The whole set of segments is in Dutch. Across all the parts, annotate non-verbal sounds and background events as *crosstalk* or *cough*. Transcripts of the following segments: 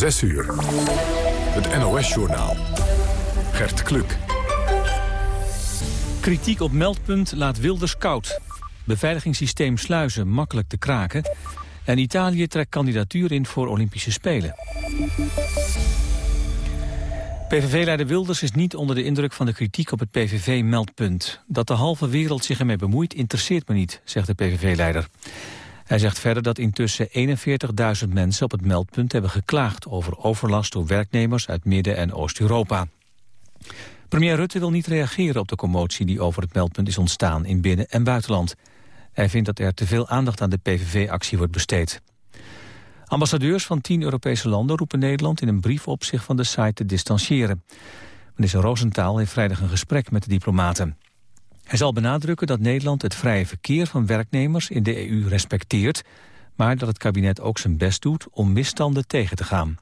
6 uur. Het NOS-journaal. Gert Kluk. Kritiek op meldpunt laat Wilders koud. Beveiligingssysteem sluizen makkelijk te kraken. En Italië trekt kandidatuur in voor Olympische Spelen. PVV-leider Wilders is niet onder de indruk van de kritiek op het PVV-meldpunt. Dat de halve wereld zich ermee bemoeit interesseert me niet, zegt de PVV-leider. Hij zegt verder dat intussen 41.000 mensen op het meldpunt hebben geklaagd over overlast door werknemers uit Midden- en Oost-Europa. Premier Rutte wil niet reageren op de commotie die over het meldpunt is ontstaan in binnen- en buitenland. Hij vindt dat er te veel aandacht aan de PVV-actie wordt besteed. Ambassadeurs van tien Europese landen roepen Nederland in een brief op zich van de site te distancieren. Minister Roosentaal heeft vrijdag een gesprek met de diplomaten. Hij zal benadrukken dat Nederland het vrije verkeer van werknemers in de EU respecteert, maar dat het kabinet ook zijn best doet om misstanden tegen te gaan.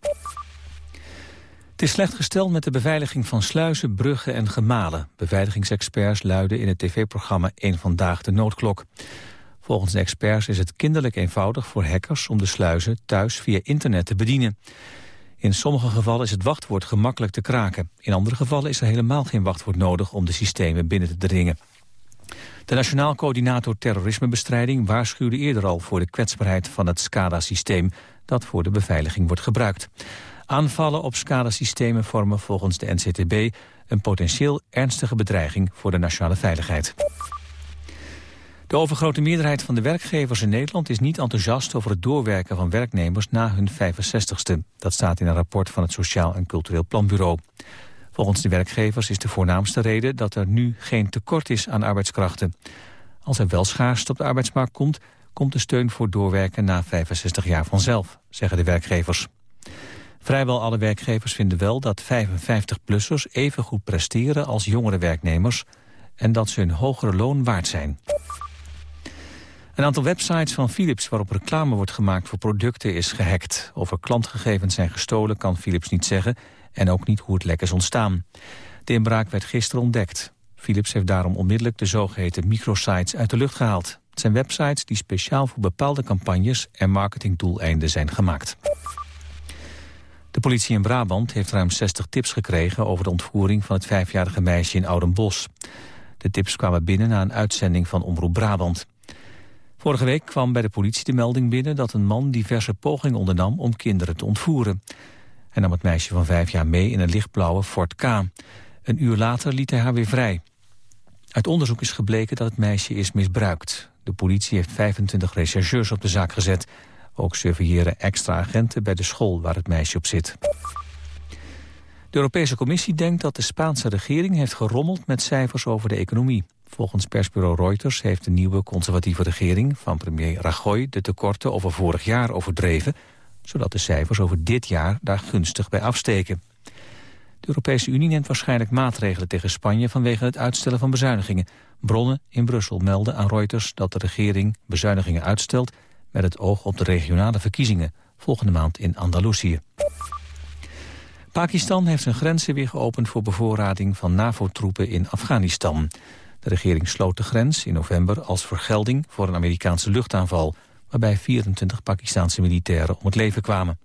Het is slecht gesteld met de beveiliging van sluizen, bruggen en gemalen. Beveiligingsexperts luiden in het tv-programma Eén Vandaag de noodklok. Volgens de experts is het kinderlijk eenvoudig voor hackers om de sluizen thuis via internet te bedienen. In sommige gevallen is het wachtwoord gemakkelijk te kraken. In andere gevallen is er helemaal geen wachtwoord nodig om de systemen binnen te dringen. De Nationaal Coördinator Terrorismebestrijding waarschuwde eerder al voor de kwetsbaarheid van het SCADA-systeem dat voor de beveiliging wordt gebruikt. Aanvallen op SCADA-systemen vormen volgens de NCTB een potentieel ernstige bedreiging voor de nationale veiligheid. De overgrote meerderheid van de werkgevers in Nederland is niet enthousiast over het doorwerken van werknemers na hun 65ste. Dat staat in een rapport van het Sociaal en Cultureel Planbureau. Volgens de werkgevers is de voornaamste reden dat er nu geen tekort is aan arbeidskrachten. Als er wel schaarste op de arbeidsmarkt komt, komt de steun voor doorwerken na 65 jaar vanzelf, zeggen de werkgevers. Vrijwel alle werkgevers vinden wel dat 55-plussers even goed presteren als jongere werknemers en dat ze een hogere loon waard zijn. Een aantal websites van Philips waarop reclame wordt gemaakt voor producten is gehackt. Of er klantgegevens zijn gestolen kan Philips niet zeggen en ook niet hoe het lek is ontstaan. De inbraak werd gisteren ontdekt. Philips heeft daarom onmiddellijk de zogeheten microsites uit de lucht gehaald. Het zijn websites die speciaal voor bepaalde campagnes en marketingdoeleinden zijn gemaakt. De politie in Brabant heeft ruim 60 tips gekregen over de ontvoering van het vijfjarige meisje in Oudenbos. De tips kwamen binnen na een uitzending van Omroep Brabant. Vorige week kwam bij de politie de melding binnen dat een man diverse pogingen ondernam om kinderen te ontvoeren. Hij nam het meisje van vijf jaar mee in een lichtblauwe Ford K. Een uur later liet hij haar weer vrij. Uit onderzoek is gebleken dat het meisje is misbruikt. De politie heeft 25 rechercheurs op de zaak gezet. Ook surveilleren extra agenten bij de school waar het meisje op zit. De Europese Commissie denkt dat de Spaanse regering heeft gerommeld met cijfers over de economie. Volgens persbureau Reuters heeft de nieuwe conservatieve regering van premier Rajoy de tekorten over vorig jaar overdreven, zodat de cijfers over dit jaar daar gunstig bij afsteken. De Europese Unie neemt waarschijnlijk maatregelen tegen Spanje vanwege het uitstellen van bezuinigingen. Bronnen in Brussel melden aan Reuters dat de regering bezuinigingen uitstelt met het oog op de regionale verkiezingen volgende maand in Andalusië. Pakistan heeft zijn grenzen weer geopend voor bevoorrading van NAVO-troepen in Afghanistan. De regering sloot de grens in november als vergelding voor een Amerikaanse luchtaanval, waarbij 24 Pakistanse militairen om het leven kwamen.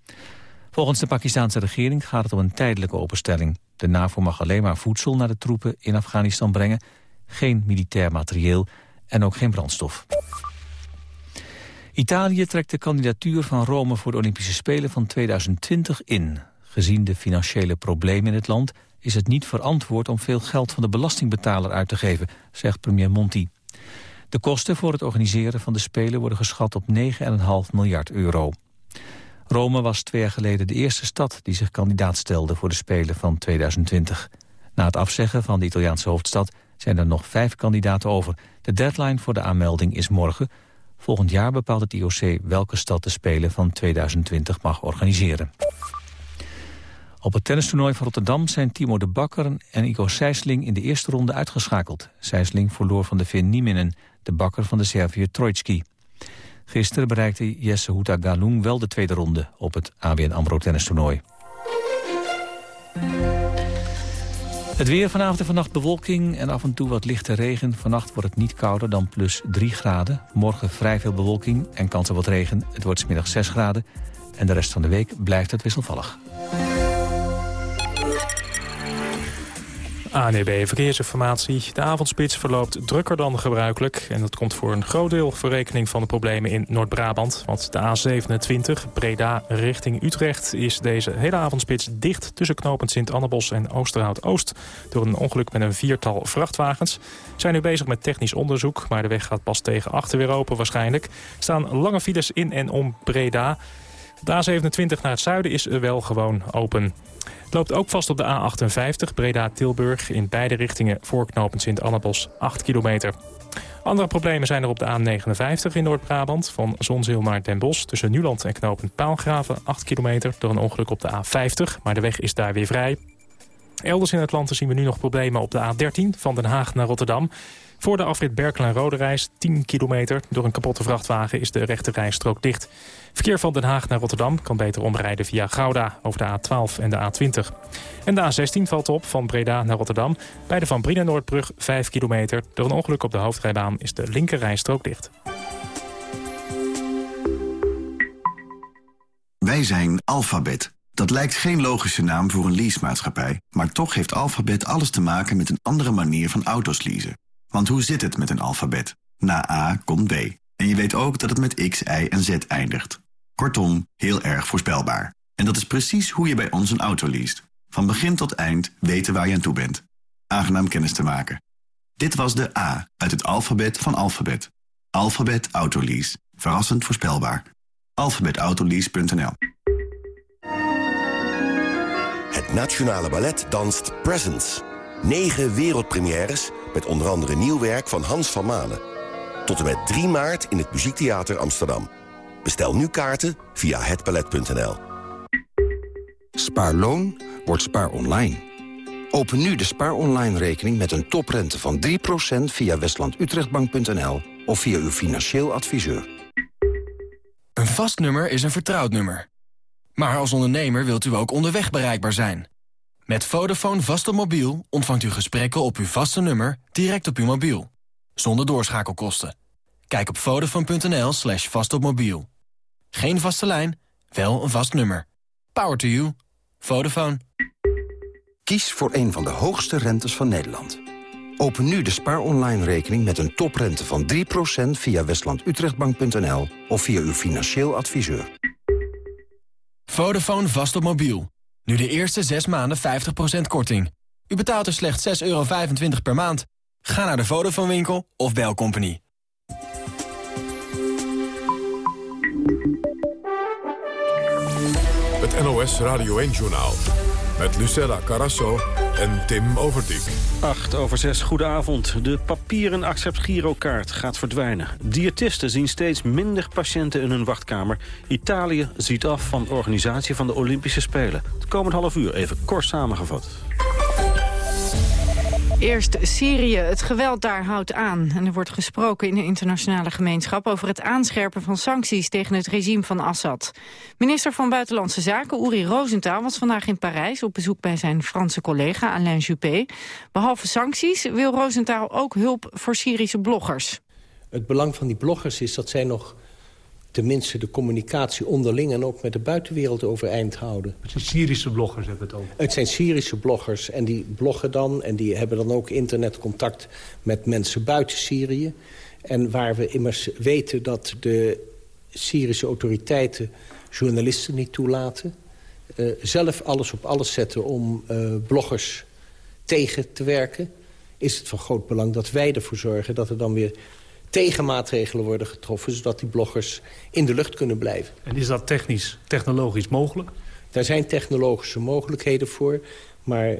Volgens de Pakistanse regering gaat het om een tijdelijke openstelling. De NAVO mag alleen maar voedsel naar de troepen in Afghanistan brengen, geen militair materieel en ook geen brandstof. Italië trekt de kandidatuur van Rome voor de Olympische Spelen van 2020 in. Gezien de financiële problemen in het land is het niet verantwoord om veel geld van de belastingbetaler uit te geven, zegt premier Monti. De kosten voor het organiseren van de Spelen worden geschat op 9,5 miljard euro. Rome was twee jaar geleden de eerste stad die zich kandidaat stelde voor de Spelen van 2020. Na het afzeggen van de Italiaanse hoofdstad zijn er nog vijf kandidaten over. De deadline voor de aanmelding is morgen. Volgend jaar bepaalt het IOC welke stad de Spelen van 2020 mag organiseren. Op het tennistoernooi van Rotterdam zijn Timo de Bakker en Igor Sijsling in de eerste ronde uitgeschakeld. Sijsling verloor van de Finn Nieminen, de bakker van de Serviër Trojtski. Gisteren bereikte Jesse Houta Galung wel de tweede ronde op het ABN AMRO tennistoernooi. Het weer vanavond en vannacht bewolking en af en toe wat lichte regen. Vannacht wordt het niet kouder dan plus 3 graden. Morgen vrij veel bewolking en kans op wat regen. Het wordt smiddag 6 graden. En de rest van de week blijft het wisselvallig. ANEB Verkeersinformatie. De avondspits verloopt drukker dan gebruikelijk. En dat komt voor een groot deel voor rekening van de problemen in Noord-Brabant. Want de A27, Breda richting Utrecht... is deze hele avondspits dicht tussen knopend Sint-Annebos en Oosterhout-Oost... door een ongeluk met een viertal vrachtwagens. Zijn nu bezig met technisch onderzoek... maar de weg gaat pas tegen achter weer open waarschijnlijk. Staan lange files in en om Breda... De A27 naar het zuiden is wel gewoon open. Het loopt ook vast op de A58 Breda-Tilburg... in beide richtingen voorknopend Sint-Annabos 8 kilometer. Andere problemen zijn er op de A59 in Noord-Brabant... van Zonzeel naar Den Bosch tussen Nuland en knopend Paalgraven 8 kilometer... door een ongeluk op de A50, maar de weg is daar weer vrij. Elders in het land zien we nu nog problemen op de A13 van Den Haag naar Rotterdam... Voor de afrit Berkel en Rode Reis, 10 kilometer. Door een kapotte vrachtwagen is de rechte rijstrook dicht. Verkeer van Den Haag naar Rotterdam kan beter omrijden via Gouda... over de A12 en de A20. En de A16 valt op van Breda naar Rotterdam. Bij de Van Brienen Noordbrug 5 kilometer. Door een ongeluk op de hoofdrijbaan is de linker rijstrook dicht. Wij zijn Alphabet. Dat lijkt geen logische naam voor een leasemaatschappij... maar toch heeft Alphabet alles te maken met een andere manier van auto's leasen. Want hoe zit het met een alfabet? Na A komt B. En je weet ook dat het met X, Y en Z eindigt. Kortom, heel erg voorspelbaar. En dat is precies hoe je bij ons een auto leest. Van begin tot eind weten waar je aan toe bent. Aangenaam kennis te maken. Dit was de A uit het alfabet van alfabet. Alphabet Autolease. Verrassend voorspelbaar. alphabetautolease.nl Het Nationale Ballet danst Presents. Negen wereldpremières met onder andere nieuw werk van Hans van Manen. Tot en met 3 maart in het Muziektheater Amsterdam. Bestel nu kaarten via hetpalet.nl. Spaarloon wordt spaar online. Open nu de spaar online rekening met een toprente van 3% via westlandutrechtbank.nl of via uw financieel adviseur. Een vast nummer is een vertrouwd nummer. Maar als ondernemer wilt u ook onderweg bereikbaar zijn. Met Vodafone vast op mobiel ontvangt u gesprekken op uw vaste nummer direct op uw mobiel. Zonder doorschakelkosten. Kijk op vodafone.nl slash vastopmobiel. Geen vaste lijn, wel een vast nummer. Power to you. Vodafone. Kies voor een van de hoogste rentes van Nederland. Open nu de spaar online rekening met een toprente van 3% via westlandutrechtbank.nl of via uw financieel adviseur. Vodafone vast op mobiel. Nu de eerste 6 maanden 50% korting. U betaalt er slechts 6,25 euro per maand. Ga naar de Vodafone winkel of bel Company. Het NOS Radio 1-journaal. Met Lucella Carasso en Tim Overdijk. 8 over 6, goedenavond. De papieren accept-girokaart gaat verdwijnen. Diëtisten zien steeds minder patiënten in hun wachtkamer. Italië ziet af van organisatie van de Olympische Spelen. Het komend half uur even kort samengevat. Eerst Syrië. Het geweld daar houdt aan. En er wordt gesproken in de internationale gemeenschap... over het aanscherpen van sancties tegen het regime van Assad. Minister van Buitenlandse Zaken Uri Rosenthal was vandaag in Parijs... op bezoek bij zijn Franse collega Alain Juppé. Behalve sancties wil Rosenthal ook hulp voor Syrische bloggers. Het belang van die bloggers is dat zij nog tenminste de communicatie onderling... en ook met de buitenwereld overeind houden. Het zijn Syrische bloggers hebben het ook. Het zijn Syrische bloggers en die bloggen dan... en die hebben dan ook internetcontact met mensen buiten Syrië. En waar we immers weten dat de Syrische autoriteiten journalisten niet toelaten... Uh, zelf alles op alles zetten om uh, bloggers tegen te werken... is het van groot belang dat wij ervoor zorgen dat er dan weer tegenmaatregelen worden getroffen... zodat die bloggers in de lucht kunnen blijven. En is dat technisch, technologisch mogelijk? Daar zijn technologische mogelijkheden voor. Maar uh,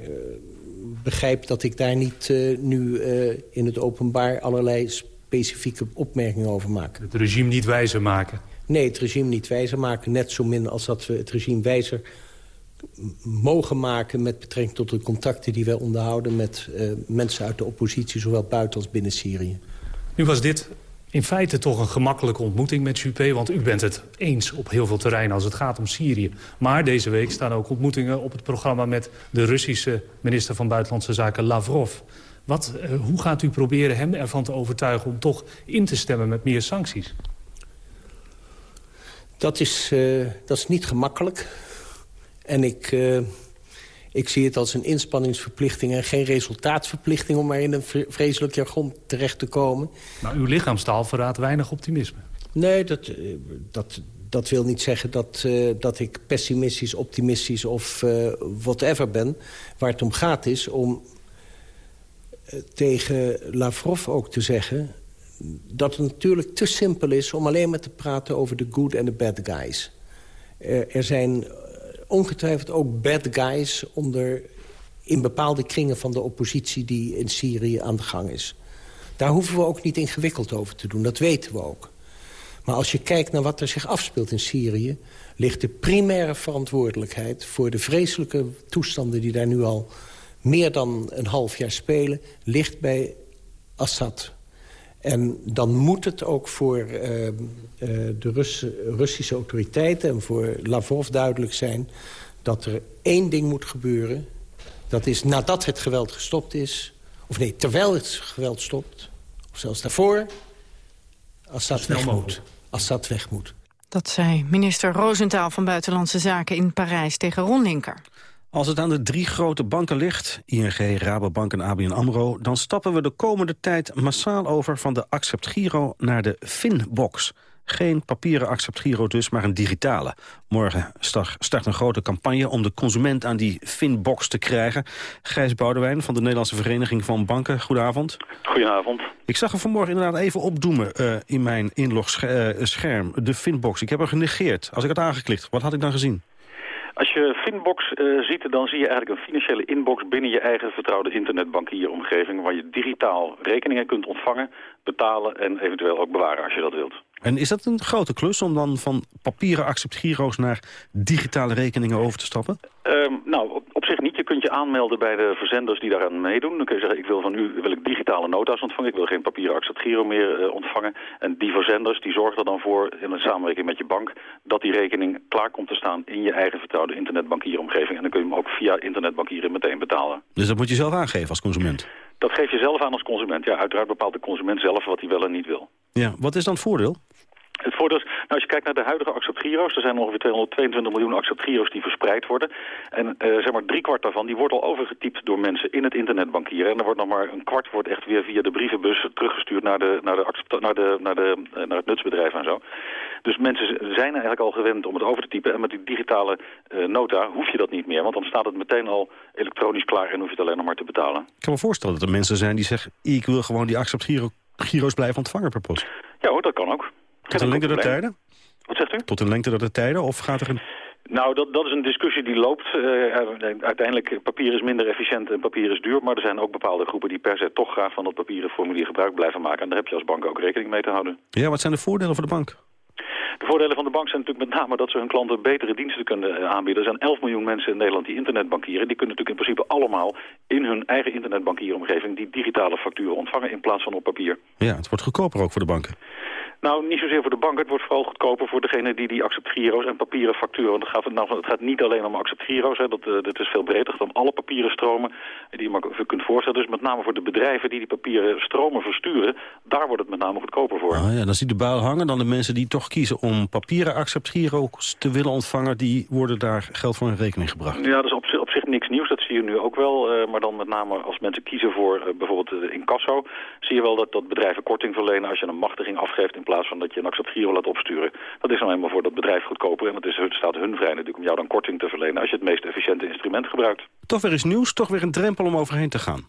begrijp dat ik daar niet uh, nu uh, in het openbaar... allerlei specifieke opmerkingen over maak. Het regime niet wijzer maken? Nee, het regime niet wijzer maken. Net zo min als dat we het regime wijzer mogen maken... met betrekking tot de contacten die wij onderhouden... met mensen uit de oppositie, zowel buiten als binnen Syrië. Nu was dit in feite toch een gemakkelijke ontmoeting met Juppé... want u bent het eens op heel veel terreinen als het gaat om Syrië. Maar deze week staan ook ontmoetingen op het programma... met de Russische minister van Buitenlandse Zaken Lavrov. Wat, uh, hoe gaat u proberen hem ervan te overtuigen om toch in te stemmen met meer sancties? Dat is, dat is niet gemakkelijk. En ik, ik zie het als een inspanningsverplichting en geen resultaatsverplichting... om maar in een vreselijk jargon terecht te komen. Maar uw lichaamstaal verraadt weinig optimisme. Nee, dat, dat, dat wil niet zeggen dat, uh, dat ik pessimistisch, optimistisch of uh, whatever ben. Waar het om gaat is om uh, tegen Lavrov ook te zeggen... dat het natuurlijk te simpel is om alleen maar te praten over de good en de bad guys. er zijn ongetwijfeld ook bad guys onder, in bepaalde kringen van de oppositie... die in Syrië aan de gang is. Daar hoeven we ook niet ingewikkeld over te doen, dat weten we ook. Maar als je kijkt naar wat er zich afspeelt in Syrië... ligt de primaire verantwoordelijkheid voor de vreselijke toestanden... die daar nu al meer dan een half jaar spelen, ligt bij Assad. En dan moet het ook voor uh, uh, de Rus Russische autoriteiten... en voor Lavrov duidelijk zijn dat er één ding moet gebeuren. Dat is nadat het geweld gestopt is... of nee, terwijl het geweld stopt, of zelfs daarvoor... Assad weg moet. Assad weg moet. Dat zei minister Roosentaal van Buitenlandse Zaken in Parijs tegen Ron Linker. Als het aan de drie grote banken ligt, ING, Rabobank en ABN AMRO... dan stappen we de komende tijd massaal over van de Accept Giro naar de Finbox. Geen papieren accept Giro dus, maar een digitale. Morgen start een grote campagne om de consument aan die Finbox te krijgen. Gijs Boudewijn van de Nederlandse Vereniging van Banken. Goedenavond. Goedenavond. Ik zag er vanmorgen inderdaad even opdoemen uh, in mijn inlogscherm. Uh, de Finbox. Ik heb hem genegeerd. Als ik had aangeklikt, wat had ik dan gezien? Als je Finbox uh, ziet, dan zie je eigenlijk een financiële inbox binnen je eigen vertrouwde internetbankieromgeving, waar je digitaal rekeningen kunt ontvangen, betalen en eventueel ook bewaren als je dat wilt. En is dat een grote klus om dan van papieren accept-giro's naar digitale rekeningen over te stappen? Um, nou, op, kunt je aanmelden bij de verzenders die daaraan meedoen. Dan kun je zeggen, ik wil van u wil ik digitale nota's ontvangen. Ik wil geen papieren accept-giro meer uh, ontvangen. En die verzenders die zorgen er dan voor, in een samenwerking met je bank... dat die rekening klaar komt te staan in je eigen vertrouwde internetbankieromgeving. En dan kun je hem ook via internetbankieren meteen betalen. Dus dat moet je zelf aangeven als consument? Dat geef je zelf aan als consument. Ja, uiteraard bepaalt de consument zelf wat hij wel en niet wil. Ja, wat is dan het voordeel? Het voordeel is, nou, als je kijkt naar de huidige acceptgiro's, er zijn ongeveer 222 miljoen acceptgiro's die verspreid worden. En uh, zeg maar driekwart daarvan, die wordt al overgetypt door mensen in het internetbankieren. En er wordt nog maar een kwart wordt echt weer via de brievenbus teruggestuurd naar, de, naar, de, naar, de, naar, de, uh, naar het nutsbedrijf en zo. Dus mensen zijn eigenlijk al gewend om het over te typen. En met die digitale uh, nota hoef je dat niet meer. Want dan staat het meteen al elektronisch klaar en hoef je het alleen nog maar te betalen. Ik kan me voorstellen dat er mensen zijn die zeggen... ik wil gewoon die acceptgiro's blijven ontvangen per post. Ja hoor, dat kan ook. Tot een lengte der tijden? Wat zegt u? Tot een lengte der tijden? Of gaat er een... Nou, dat, dat is een discussie die loopt. Uh, uiteindelijk, papier is minder efficiënt en papier is duur. Maar er zijn ook bepaalde groepen die per se toch graag van dat papieren formulier gebruik blijven maken. En daar heb je als bank ook rekening mee te houden. Ja, wat zijn de voordelen voor de bank? De voordelen van de bank zijn natuurlijk met name dat ze hun klanten betere diensten kunnen eh, aanbieden. Er zijn 11 miljoen mensen in Nederland die internetbankieren. Die kunnen natuurlijk in principe allemaal in hun eigen internetbankieromgeving die digitale facturen ontvangen in plaats van op papier. Ja, het wordt goedkoper ook voor de banken. Nou, niet zozeer voor de bank. Het wordt vooral goedkoper voor degene die die acceptgiro's en papieren facturen. Want het gaat, nou, het gaat niet alleen om acceptgiro's. Hè. Dat, uh, dat is veel breder dan alle papieren stromen die je maar kunt voorstellen. Dus met name voor de bedrijven die die papieren stromen versturen, daar wordt het met name goedkoper voor. Ah, ja, dan ziet de buil hangen. Dan de mensen die toch kiezen om papieren acceptgiro's te willen ontvangen, die worden daar geld voor in rekening gebracht. Ja, dat is op, op zich niks nieuws. Dat zie je nu ook wel. Uh, maar dan met name als mensen kiezen voor uh, bijvoorbeeld uh, incasso, zie je wel dat, dat bedrijven korting verlenen als je een machtiging afgeeft in plaats van dat je een acceptgiro laat opsturen. Dat is nou helemaal voor dat bedrijf goedkoper. En het, is, het staat hun vrij natuurlijk om jou dan korting te verlenen als je het meest efficiënte instrument gebruikt. Toch weer eens nieuws, toch weer een drempel om overheen te gaan.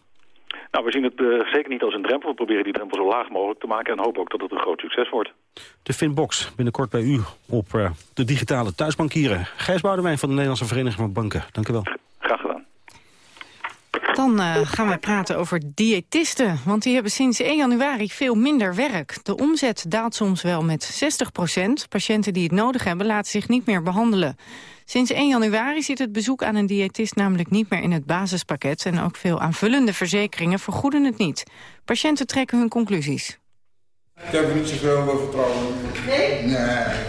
Nou, we zien het uh, zeker niet als een drempel. We proberen die drempel zo laag mogelijk te maken en hopen ook dat het een groot succes wordt. De Finbox, binnenkort bij u op uh, de digitale thuisbankieren. Gijs Boudewijn van de Nederlandse Vereniging van Banken. Dank u wel. Dan uh, gaan we praten over diëtisten, want die hebben sinds 1 januari veel minder werk. De omzet daalt soms wel met 60 procent. Patiënten die het nodig hebben laten zich niet meer behandelen. Sinds 1 januari zit het bezoek aan een diëtist namelijk niet meer in het basispakket... en ook veel aanvullende verzekeringen vergoeden het niet. Patiënten trekken hun conclusies. Ik heb er niet zoveel vertrouwen in. Nee? Nee.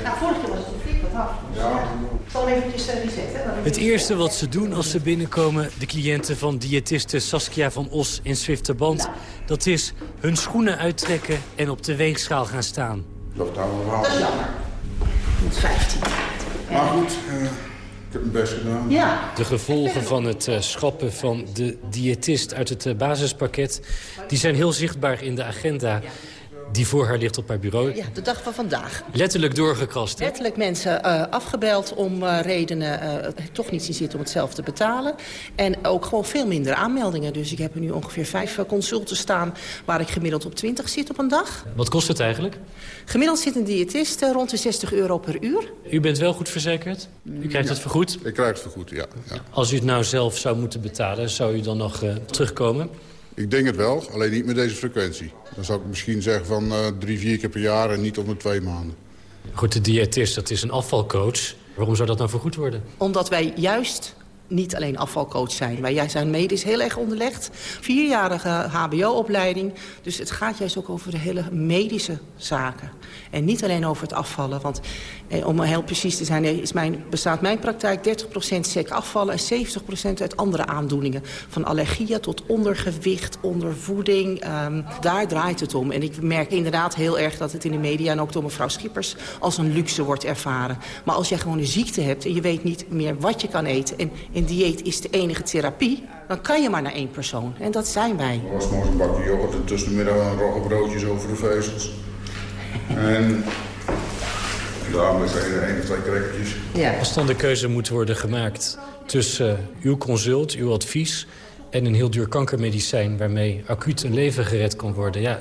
Nou, vorige keer was het flink wat af. Ja. Ik zal eventjes uh, resetten. Het eerste wat ze doen als ze binnenkomen, de cliënten van diëtiste Saskia van Os in Zwifterband... Nou. dat is hun schoenen uittrekken en op de weegschaal gaan staan. Dat, dat is jammer. 115. Maar goed, uh, ik heb mijn best gedaan. Ja. De gevolgen van het uh, schrappen van de diëtist uit het uh, basispakket... die zijn heel zichtbaar in de agenda die voor haar ligt op haar bureau. Ja, de dag van vandaag. Letterlijk doorgekrast. Letterlijk mensen uh, afgebeld om uh, redenen uh, toch niet zien zitten om het zelf te betalen. En ook gewoon veel minder aanmeldingen. Dus ik heb er nu ongeveer vijf consulten staan waar ik gemiddeld op 20 zit op een dag. Wat kost het eigenlijk? Gemiddeld zit een diëtist rond de 60 euro per uur. U bent wel goed verzekerd? U krijgt ja. het vergoed? Ik krijg het vergoed, ja, ja. Als u het nou zelf zou moeten betalen, zou u dan nog terugkomen? Ik denk het wel, alleen niet met deze frequentie. Dan zou ik misschien zeggen van uh, drie, vier keer per jaar en niet om de twee maanden. Goed, de diëtist, dat is een afvalcoach. Waarom zou dat nou vergoed worden? Omdat wij juist niet alleen afvalcoach zijn. Wij zijn medisch heel erg onderlegd. Vierjarige hbo-opleiding. Dus het gaat juist ook over de hele medische zaken. En niet alleen over het afvallen. Want eh, om heel precies te zijn, is mijn, bestaat mijn praktijk 30% sec afvallen... en 70% uit andere aandoeningen. Van allergieën tot ondergewicht, ondervoeding. Um, daar draait het om. En ik merk inderdaad heel erg dat het in de media... en ook door mevrouw Schippers als een luxe wordt ervaren. Maar als jij gewoon een ziekte hebt en je weet niet meer wat je kan eten... en en dieet is de enige therapie, dan kan je maar naar één persoon. En dat zijn wij. Er was morgen een bakje yoghurt en tussen de middag een roggebroodjes over de vezels. en daarom is er één of twee crackertjes. Ja. Als dan de keuze moet worden gemaakt tussen uh, uw consult, uw advies... en een heel duur kankermedicijn waarmee acuut een leven gered kan worden... Ja,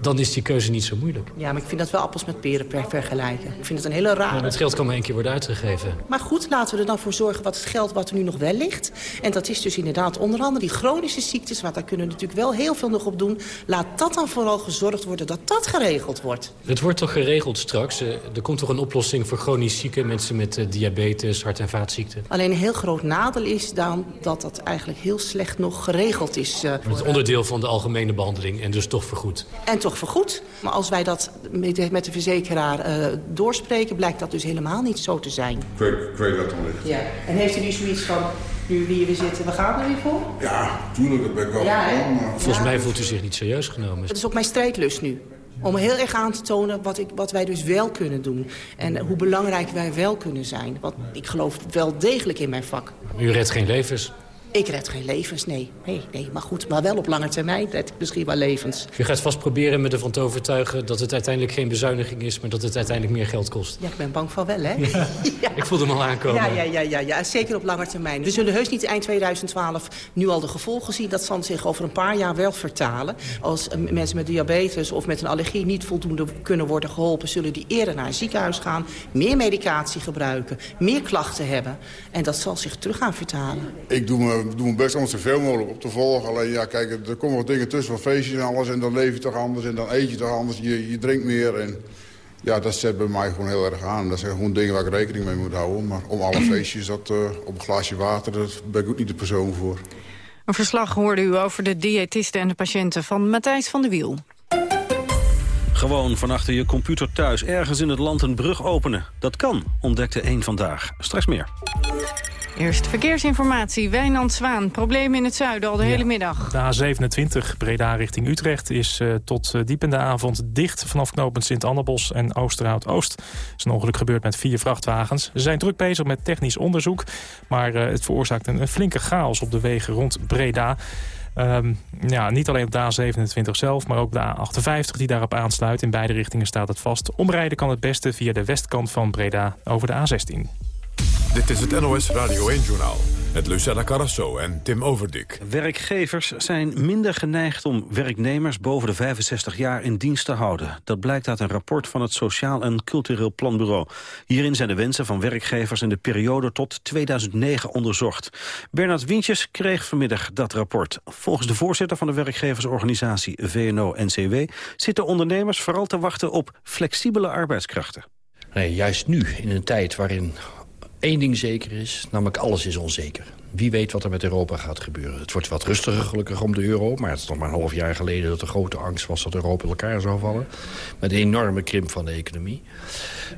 dan is die keuze niet zo moeilijk. Ja, maar ik vind dat wel appels met peren per vergelijken. Ik vind het een hele rare... Ja, het geld kan maar één keer worden uitgegeven. Maar goed, laten we er dan voor zorgen wat het geld wat er nu nog wel ligt. En dat is dus inderdaad onder andere die chronische ziektes... want daar kunnen we natuurlijk wel heel veel nog op doen. Laat dat dan vooral gezorgd worden dat dat geregeld wordt. Het wordt toch geregeld straks? Er komt toch een oplossing voor chronisch zieken... mensen met uh, diabetes, hart- en vaatziekten? Alleen een heel groot nadeel is dan dat dat eigenlijk heel slecht nog geregeld is. Uh, het onderdeel van de algemene behandeling en dus toch vergoed. En toch vergoed. Maar als wij dat met, met de verzekeraar uh, doorspreken... blijkt dat dus helemaal niet zo te zijn. Ik weet, ik weet dat dan ligt. Ja. En heeft u nu zoiets van, nu we hier weer zitten, we gaan er weer voor? Ja, tuurlijk, dat ben ik wel ja, maar... Volgens ja. mij voelt u zich niet serieus genomen. Dat is ook mijn strijdlust nu. Om heel erg aan te tonen wat, ik, wat wij dus wel kunnen doen. En hoe belangrijk wij wel kunnen zijn. Want ik geloof wel degelijk in mijn vak. U redt geen levens. Ik red geen levens, nee. nee. Nee, maar goed, maar wel op lange termijn red ik misschien wel levens. U gaat vast proberen me ervan te overtuigen dat het uiteindelijk geen bezuiniging is... maar dat het uiteindelijk meer geld kost. Ja, ik ben bang van wel, hè? Ja. *laughs* ja. Ik voelde hem al aankomen. Ja, ja, ja, ja, ja, zeker op lange termijn. We zullen heus niet eind 2012 nu al de gevolgen zien. Dat zal zich over een paar jaar wel vertalen. Als uh, mensen met diabetes of met een allergie niet voldoende kunnen worden geholpen... zullen die eerder naar een ziekenhuis gaan, meer medicatie gebruiken... meer klachten hebben. En dat zal zich terug gaan vertalen. Ik doe me doe mijn best om zoveel mogelijk op te volgen. Alleen ja, kijk, er komen wat dingen tussen van feestjes en alles. En dan leef je toch anders en dan eet je toch anders. Je, je drinkt meer en ja, dat zet bij mij gewoon heel erg aan. Dat zijn gewoon dingen waar ik rekening mee moet houden. Maar om alle *clears throat* feestjes, dat, uh, op een glaasje water, daar ben ik ook niet de persoon voor. Een verslag hoorde u over de diëtisten en de patiënten van Matthijs van de Wiel. Gewoon van achter je computer thuis ergens in het land een brug openen. Dat kan, ontdekte één vandaag. Straks meer. Eerst verkeersinformatie. Wijnand Zwaan. Problemen in het zuiden al de ja. hele middag. De A27 Breda richting Utrecht is uh, tot uh, diep in de avond dicht... vanaf knooppunt Sint-Annebos en Oosterhout-Oost. Er is een ongeluk gebeurd met vier vrachtwagens. Ze zijn druk bezig met technisch onderzoek... maar uh, het veroorzaakt een, een, flinke chaos op de wegen rond Breda... Um, ja, niet alleen op de A27 zelf, maar ook de A58 die daarop aansluit. In beide richtingen staat het vast. Omrijden kan het beste via de westkant van Breda over de A16. Dit is het NOS Radio 1-journaal met Lucella Carrasso en Tim Overdik. Werkgevers zijn minder geneigd om werknemers boven de 65 jaar in dienst te houden. Dat blijkt uit een rapport van het Sociaal en Cultureel Planbureau. Hierin zijn de wensen van werkgevers in de periode tot 2009 onderzocht. Bernard Wientjes kreeg vanmiddag dat rapport. Volgens de voorzitter van de werkgeversorganisatie VNO-NCW... zitten ondernemers vooral te wachten op flexibele arbeidskrachten. Nee, juist nu, in een tijd waarin één ding zeker is, namelijk alles is onzeker. Wie weet wat er met Europa gaat gebeuren. Het wordt wat rustiger gelukkig om de euro. Maar het is nog maar een half jaar geleden dat de grote angst was... dat Europa in elkaar zou vallen. Met een enorme krimp van de economie.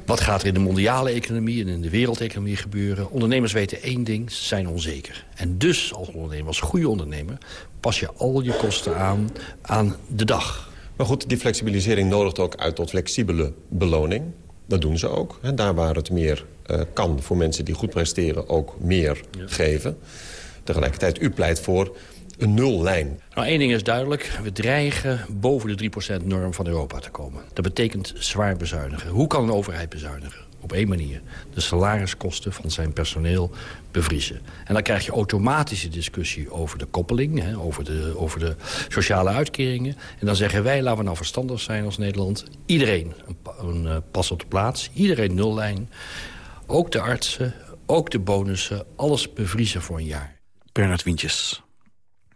Wat gaat er in de mondiale economie en in de wereldeconomie gebeuren? Ondernemers weten één ding, ze zijn onzeker. En dus als ondernemer, als goede ondernemer... pas je al je kosten aan aan de dag. Maar goed, die flexibilisering nodigt ook uit tot flexibele beloning. Dat doen ze ook. Hè. Daar waar het meer kan voor mensen die goed presteren ook meer ja. geven. Tegelijkertijd, u pleit voor een nullijn. Nou, één ding is duidelijk. We dreigen boven de 3%-norm van Europa te komen. Dat betekent zwaar bezuinigen. Hoe kan een overheid bezuinigen? Op één manier. De salariskosten van zijn personeel bevriezen. En dan krijg je automatische discussie over de koppeling. Hè, over, de, over de sociale uitkeringen. En dan zeggen wij, laten we nou verstandig zijn als Nederland. Iedereen een, een, een pas op de plaats. Iedereen nullijn. Ook de artsen, ook de bonussen. Alles bevriezen voor een jaar. Bernard Wientjes.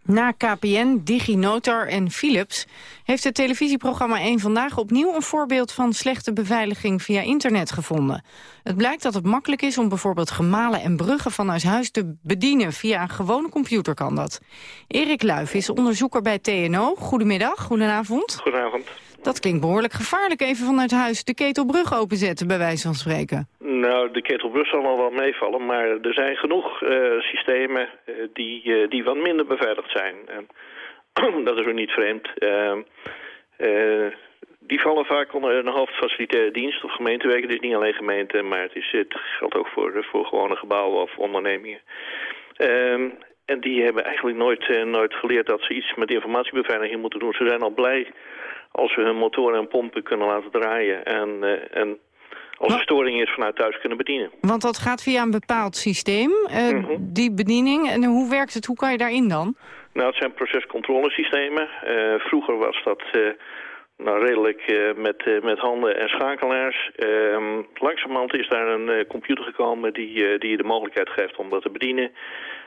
Na KPN, DigiNotar en Philips heeft het televisieprogramma 1 Vandaag opnieuw een voorbeeld van slechte beveiliging via internet gevonden. Het blijkt dat het makkelijk is om bijvoorbeeld gemalen en bruggen vanuit huis te bedienen. Via een gewone computer kan dat. Erik Luif is onderzoeker bij TNO. Goedemiddag, goedenavond. Goedenavond. Dat klinkt behoorlijk gevaarlijk, even vanuit huis de ketelbrug openzetten, bij wijze van spreken. Nou, de ketelbrug zal wel meevallen, maar er zijn genoeg uh, systemen uh, die, uh, die wat minder beveiligd zijn. *clears throat* dat is ook niet vreemd. Ehm, die vallen vaak onder een hoofdfacilitaire dienst of gemeentewerken. Is niet alleen gemeente, maar het, is, het geldt ook voor, voor gewone gebouwen of ondernemingen. Ehm, en die hebben eigenlijk nooit, nooit geleerd dat ze iets met informatiebeveiliging moeten doen. Ze zijn al blij als we hun motoren en pompen kunnen laten draaien. En, uh, en als er storing is vanuit thuis kunnen bedienen. Want dat gaat via een bepaald systeem, uh, mm -hmm. die bediening. En hoe werkt het? Hoe kan je daarin dan? Nou, het zijn procescontrolesystemen. Uh, vroeger was dat nou, redelijk met, met handen en schakelaars. Ehm, langzamerhand is daar een computer gekomen die, die je de mogelijkheid geeft om dat te bedienen.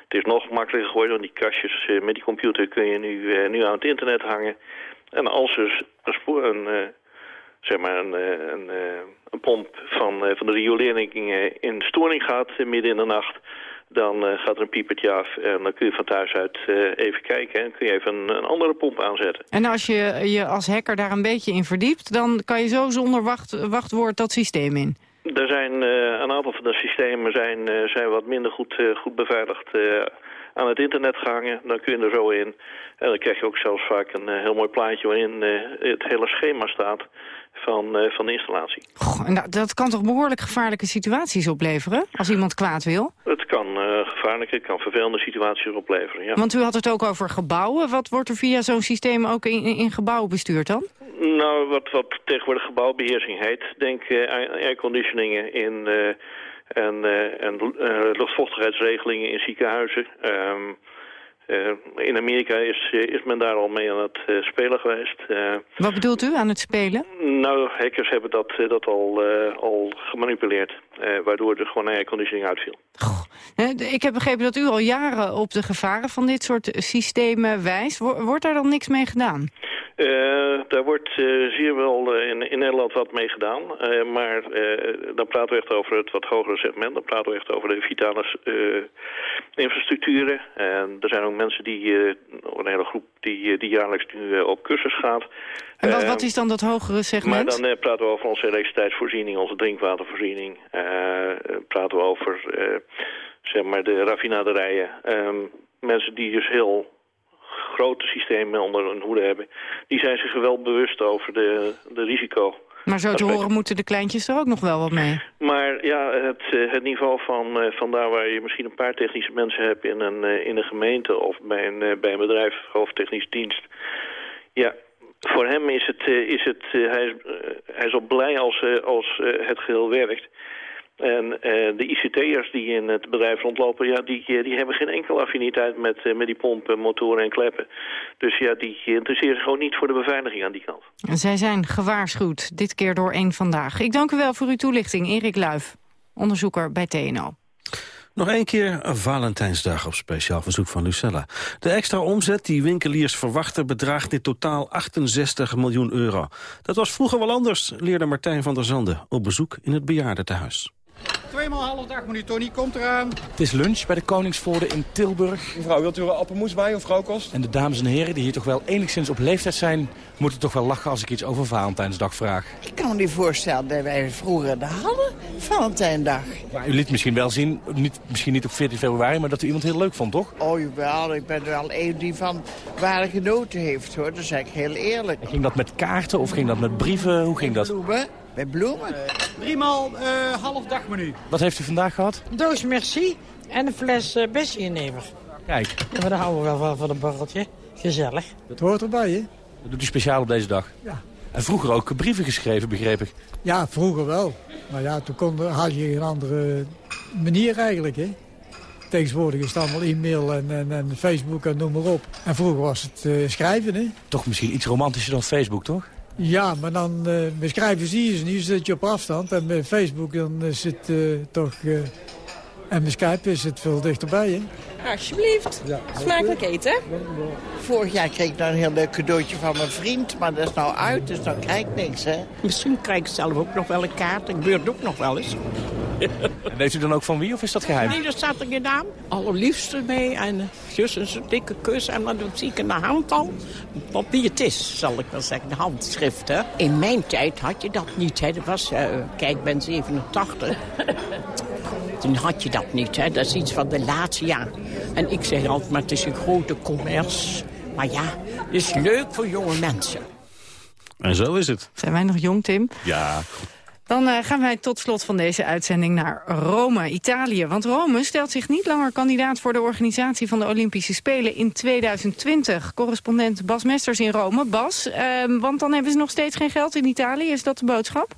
Het is nog makkelijker geworden, want die kastjes met die computer kun je nu, nu aan het internet hangen. En als er een, spoor, een, uh, zeg maar een, een, een pomp van, van de riolering in storing gaat midden in de nacht... dan gaat er een piepertje af en dan kun je van thuis uit even kijken... en kun je even een, een, andere pomp aanzetten. En als je je als hacker daar een beetje in verdiept... dan kan je zo zonder wacht, wachtwoord dat systeem in? Er zijn een aantal van de systemen zijn, zijn wat minder goed, goed beveiligd aan het internet gehangen. Dan kun je er zo in. En dan krijg je ook zelfs vaak een uh, heel mooi plaatje waarin uh, het hele schema staat van, uh, van de installatie. Goh, nou, dat kan toch behoorlijk gevaarlijke situaties opleveren als iemand kwaad wil? Het kan gevaarlijke, het kan vervelende situaties opleveren, ja. Want u had het ook over gebouwen. Wat wordt er via zo'n systeem ook in, in gebouwen bestuurd dan? Nou, wat, wat tegenwoordig gebouwbeheersing heet. Denk airconditioningen in uh, en uh, luchtvochtigheidsregelingen in ziekenhuizen. Um, uh, in Amerika is, is men daar al mee aan het spelen geweest. Wat bedoelt u aan het spelen? Nou, hackers hebben dat, dat al, al gemanipuleerd. waardoor er gewoon airconditioning uitviel. Goh. Ik heb begrepen dat u al jaren op de gevaren van dit soort systemen wijst. Wordt daar dan niks mee gedaan? Uh, daar wordt uh, zeer wel uh, in, in, Nederland wat mee gedaan. maar dan praten we echt over het wat hogere segment. Dan praten we echt over de vitale infrastructuren. En er zijn ook mensen die, een hele groep die, die jaarlijks nu op cursus gaat. En wat, wat, is dan dat hogere segment? Maar dan praten we over onze elektriciteitsvoorziening, onze drinkwatervoorziening. praten we over zeg maar de raffinaderijen. Um, mensen die dus heel grote systemen onder hun hoede hebben... die zijn zich wel bewust over de, de risico. Maar zo te horen moeten de kleintjes er ook nog wel wat mee. Maar ja, het, eh, het niveau van, eh, van daar waar je misschien een paar technische mensen hebt... in een, eh, in een gemeente of bij een, bij een bedrijf, hoofdtechnisch dienst... ja, voor hem is het, is het hij, is, hij is al blij als, als het geheel werkt... En uh, de ICT'ers die in het bedrijf rondlopen, ja, die, eh, die hebben geen enkele affiniteit met, uh, met die pompen, motoren en kleppen. Dus ja, die interesseren zich gewoon niet voor de beveiliging aan die kant. Zij zijn gewaarschuwd, dit keer door één vandaag. Ik dank u wel voor uw toelichting, Erik Luif, onderzoeker bij TNO. Nog één keer een Valentijnsdag op speciaal verzoek van Lucella. De extra omzet die winkeliers verwachten bedraagt in totaal 68 miljoen euro. Dat was vroeger wel anders, leerde Martijn van der Zanden op bezoek in het bejaardentehuis. Tweemaal half dag, meneer Tony, komt eraan. Het is lunch bij de Koningsvoorde in Tilburg. Mevrouw, wilt u er appelmoes bij of vrouwkost? En de dames en heren die hier toch wel enigszins op leeftijd zijn... moeten toch wel lachen als ik iets over Valentijnsdag vraag. Ik kan me niet voorstellen dat wij vroeger dat hadden, Valentijndag. Maar u liet misschien wel zien, niet, misschien niet op 14 februari... maar dat u iemand heel leuk vond, toch? Oh, jawel. Ik ben er wel een die van waar genoten heeft, hoor. Dat zeg ik heel eerlijk. ging dat met kaarten of ging dat met brieven? Hoe ging dat? Bloemen. Met bloemen. Driemaal uh, half dagmenu. Wat heeft u vandaag gehad? Doos merci en een fles uh, Bessie-never. Kijk. Ja, maar daar houden we wel van, van een borreltje. Gezellig. Dat hoort erbij, hè? Dat doet u speciaal op deze dag? Ja. En vroeger ook brieven geschreven, begreep ik. Ja, vroeger wel. Maar ja, toen kon, had je een andere manier eigenlijk, hè? Tegenwoordig is het allemaal e-mail en, en, en, Facebook en noem maar op. En vroeger was het uh, schrijven, hè? Toch misschien iets romantischer dan Facebook, toch? Ja, maar dan uh, met schrijven zie je ze niet, zit je op afstand. En met Facebook dan is het uh, toch... en met Skype is het veel dichterbij, hè? Alsjeblieft. Smakelijk eten. Vorig jaar kreeg ik dan een heel leuk cadeautje van mijn vriend. Maar dat is nou uit, dus dan krijg ik niks, hè. Misschien krijg ik zelf ook nog wel een kaart. Dat gebeurt ook nog wel eens. *laughs* En weet u dan ook van wie, of is dat geheim? Nee, dat staat er gedaan. Allerliefste mee. En zus een dikke kus. En dan zie ik in de hand al. Wat wie het is, zal ik wel zeggen. De handschrift, hè. In mijn tijd had je dat niet, hè. Dat was, uh, kijk, ik ben 87. Toen had je dat niet, hè. Dat is iets van de laatste jaar. En ik zeg altijd, maar het is een grote commerce. Maar ja, het is leuk voor jonge mensen. En zo is het. Zijn wij nog jong, Tim? Ja. Dan uh, gaan wij tot slot van deze uitzending naar Rome, Italië. Want Rome stelt zich niet langer kandidaat voor de organisatie van de Olympische Spelen in 2020. Correspondent Bas Mesters in Rome. Bas, uh, want dan hebben ze nog steeds geen geld in Italië. Is dat de boodschap?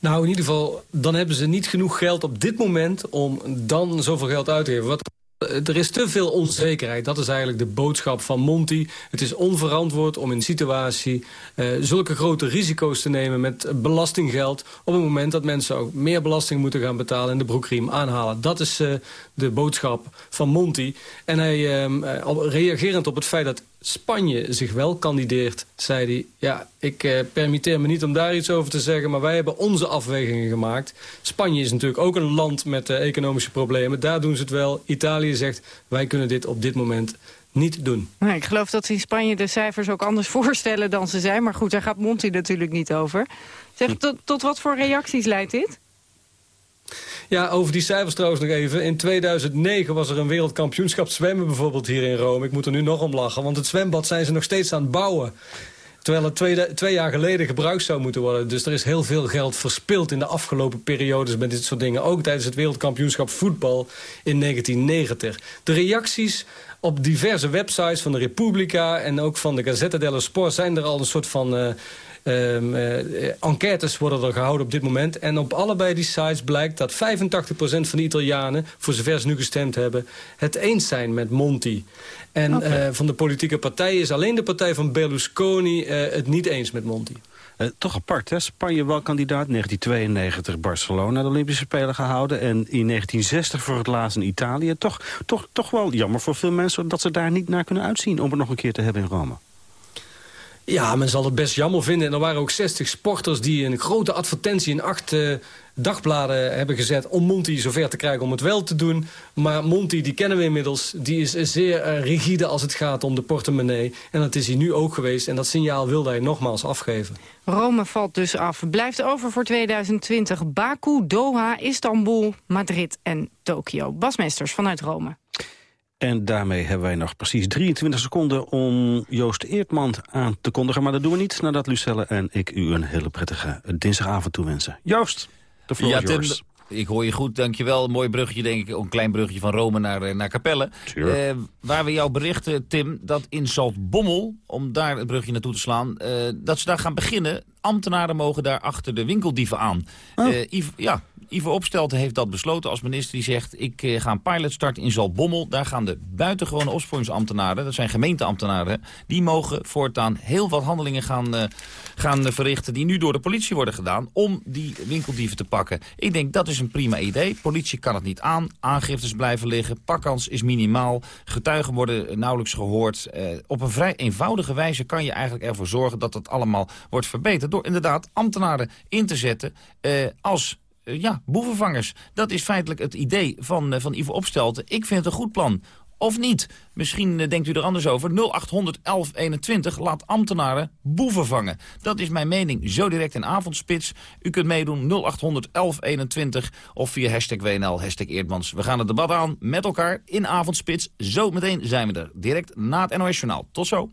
Nou, in ieder geval, dan hebben ze niet genoeg geld op dit moment... om dan zoveel geld uit te geven. Wat er is te veel onzekerheid. Dat is eigenlijk de boodschap van Monti. Het is onverantwoord om in situatie uh, zulke grote risico's te nemen met belastinggeld... op het moment dat mensen ook meer belasting moeten gaan betalen... en de broekriem aanhalen. Dat is uh, de boodschap van Monti. En hij, uh, reagerend op het feit dat Spanje zich wel kandideert, zei hij... ja, ik eh, permitteer me niet om daar iets over te zeggen... maar wij hebben onze afwegingen gemaakt. Spanje is natuurlijk ook een land met uh, economische problemen. Daar doen ze het wel. Italië zegt, wij kunnen dit op dit moment niet doen. Nou, ik geloof dat ze in Spanje de cijfers ook anders *laughs* voorstellen dan ze zijn. Maar goed, daar gaat Monti natuurlijk niet over. Zeg, tot, tot wat voor reacties leidt dit? Ja, over die cijfers trouwens nog even. In 2009 was er een wereldkampioenschap zwemmen bijvoorbeeld hier in Rome. Ik moet er nu nog om lachen, want het zwembad zijn ze nog steeds aan het bouwen. Terwijl het twee, twee, jaar geleden gebruikt zou moeten worden. Dus er is heel veel geld verspild in de afgelopen periodes met dit soort dingen. Ook tijdens het wereldkampioenschap voetbal in 1990. De reacties op diverse websites van de Repubblica en ook van de Gazzetta dello Sport... zijn er al een soort van... Uh, Um, uh, enquêtes worden er gehouden op dit moment. En op allebei die sites blijkt dat 85% van de Italianen... voor zover ze nu gestemd hebben, het eens zijn met Monti. En okay. uh, van de politieke partijen is alleen de partij van Berlusconi... Uh, het niet eens met Monti. Uh, toch apart, hè? Spanje wel kandidaat. 1992 Barcelona de Olympische Spelen gehouden. En in 1960 voor het laatst in Italië. Toch, toch, toch wel jammer voor veel mensen dat ze daar niet naar kunnen uitzien... om het nog een keer te hebben in Rome. Ja, men zal het best jammer vinden. En er waren ook 60 sporters die een grote advertentie in acht uh, dagbladen hebben gezet... om Monti zover te krijgen om het wel te doen. Maar Monti, die kennen we inmiddels, die is zeer uh, rigide als het gaat om de portemonnee. En dat is hij nu ook geweest. En dat signaal wilde hij nogmaals afgeven. Rome valt dus af. Blijft over voor 2020 Baku, Doha, Istanbul, Madrid en Tokio. Basmesters vanuit Rome. En daarmee hebben wij nog precies 23 seconden om Joost Eertman aan te kondigen. Maar dat doen we niet nadat Lucelle en ik u een hele prettige dinsdagavond toewensen. Joost, de floor ja, yours. Ik hoor je goed, dankjewel. Een mooi bruggetje, denk ik. Een klein bruggetje van Rome naar, naar Capelle. Uh, waar we jou berichten, Tim, dat in Zaltbommel, om daar het brugje naartoe te slaan... Uh, dat ze daar gaan beginnen. Ambtenaren mogen daar achter de winkeldieven aan. Oh. Uh, Yves, ja, Ivo Opstelten heeft dat besloten als minister. Die zegt, ik uh, ga een pilot starten in Zaltbommel. Daar gaan de buitengewone opsporingsambtenaren, dat zijn gemeenteambtenaren... die mogen voortaan heel wat handelingen gaan, uh, gaan verrichten... die nu door de politie worden gedaan om die winkeldieven te pakken. Ik denk, dat is een prima idee. Politie kan het niet aan. Aangiftes blijven liggen. Pakkans is minimaal. Getuigen worden nauwelijks gehoord. Uh, op een vrij eenvoudige wijze kan je eigenlijk ervoor zorgen... dat het allemaal wordt verbeterd. Door inderdaad ambtenaren in te zetten als ja, boevenvangers. Dat is feitelijk het idee van, uh, van Ivo Opstelten. Ik vind het een goed plan. Of niet? Misschien uh, denkt u er anders over. 0800 1121 laat ambtenaren boeven vangen. Dat is mijn mening. Zo direct in avondspits. U kunt meedoen 0800 1121 of via hashtag WNL, hashtag Eerdmans. We gaan het debat aan met elkaar in avondspits. Zo meteen zijn we er. Direct na het NOS Journaal. Tot zo.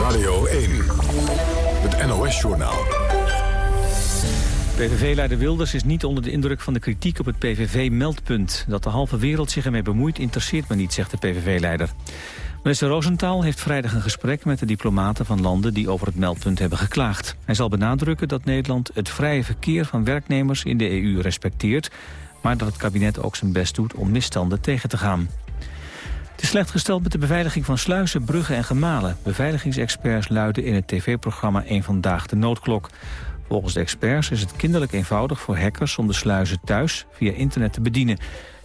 Radio 1, het NOS-journaal. PVV-leider Wilders is niet onder de indruk van de kritiek op het PVV-meldpunt. Dat de halve wereld zich ermee bemoeit interesseert me niet, zegt de PVV-leider. Minister Rosenthal heeft vrijdag een gesprek met de diplomaten van landen die over het meldpunt hebben geklaagd. Hij zal benadrukken dat Nederland het vrije verkeer van werknemers in de EU respecteert, maar dat het kabinet ook zijn best doet om misstanden tegen te gaan. Het is slecht gesteld met de beveiliging van sluizen, bruggen en gemalen. Beveiligingsexperts luiden in het tv-programma Eén Vandaag de noodklok. Volgens de experts is het kinderlijk eenvoudig voor hackers om de sluizen thuis via internet te bedienen.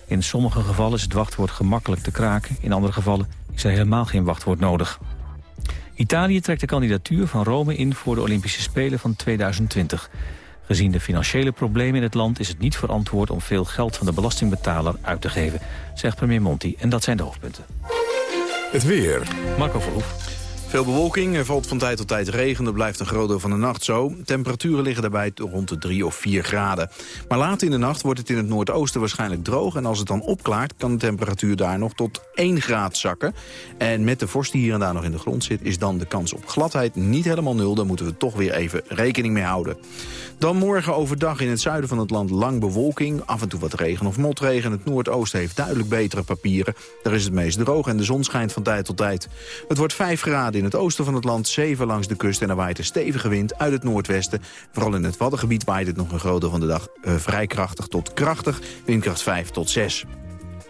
In sommige gevallen is het wachtwoord gemakkelijk te kraken, in andere gevallen is er helemaal geen wachtwoord nodig. Italië trekt de kandidatuur van Rome in voor de Olympische Spelen van 2020. Gezien de financiële problemen in het land is het niet verantwoord om veel geld van de belastingbetaler uit te geven, zegt premier Monti. En dat zijn de hoofdpunten. Het weer. Marco Verhoef. Veel bewolking, er valt van tijd tot tijd regen, er blijft een groot deel van de nacht zo. Temperaturen liggen daarbij rond de 3 of 4 graden. Maar later in de nacht wordt het in het noordoosten waarschijnlijk droog... en als het dan opklaart, kan de temperatuur daar nog tot 1 graad zakken. En met de vorst die hier en daar nog in de grond zit... is dan de kans op gladheid niet helemaal nul. Daar moeten we toch weer even rekening mee houden. Dan morgen overdag in het zuiden van het land lang bewolking. Af en toe wat regen of motregen. Het noordoosten heeft duidelijk betere papieren. Daar is het meest droog en de zon schijnt van tijd tot tijd. Het wordt 5 graden in het oosten van het land, 7 langs de kust... en er waait een stevige wind uit het noordwesten. Vooral in het Waddengebied waait het nog een groot deel van de dag uh, vrij krachtig tot krachtig. Windkracht 5 tot 6.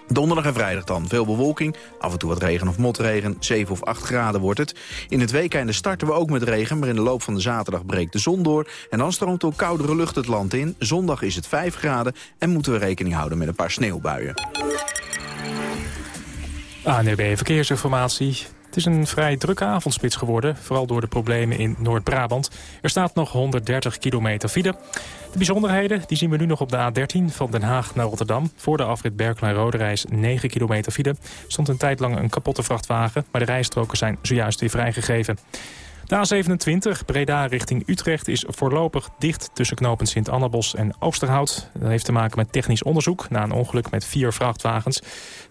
Donderdag en vrijdag dan veel bewolking, af en toe wat regen of motregen, 7 of 8 graden wordt het. In het weekende starten we ook met regen, maar in de loop van de zaterdag breekt de zon door. En dan stroomt ook koudere lucht het land in. Zondag is het 5 graden en moeten we rekening houden met een paar sneeuwbuien. ANUB Verkeersinformatie. Het is een vrij drukke avondspits geworden, vooral door de problemen in Noord-Brabant. Er staat nog 130 kilometer file. De bijzonderheden die zien we nu nog op de A13 van Den Haag naar Rotterdam. Voor de afrit Berkel reis 9 kilometer file. Stond een tijd lang een kapotte vrachtwagen, maar de rijstroken zijn zojuist weer vrijgegeven. De A27 Breda richting Utrecht is voorlopig dicht tussen knopen Sint-Annabos en Oosterhout. Dat heeft te maken met technisch onderzoek na een ongeluk met vier vrachtwagens.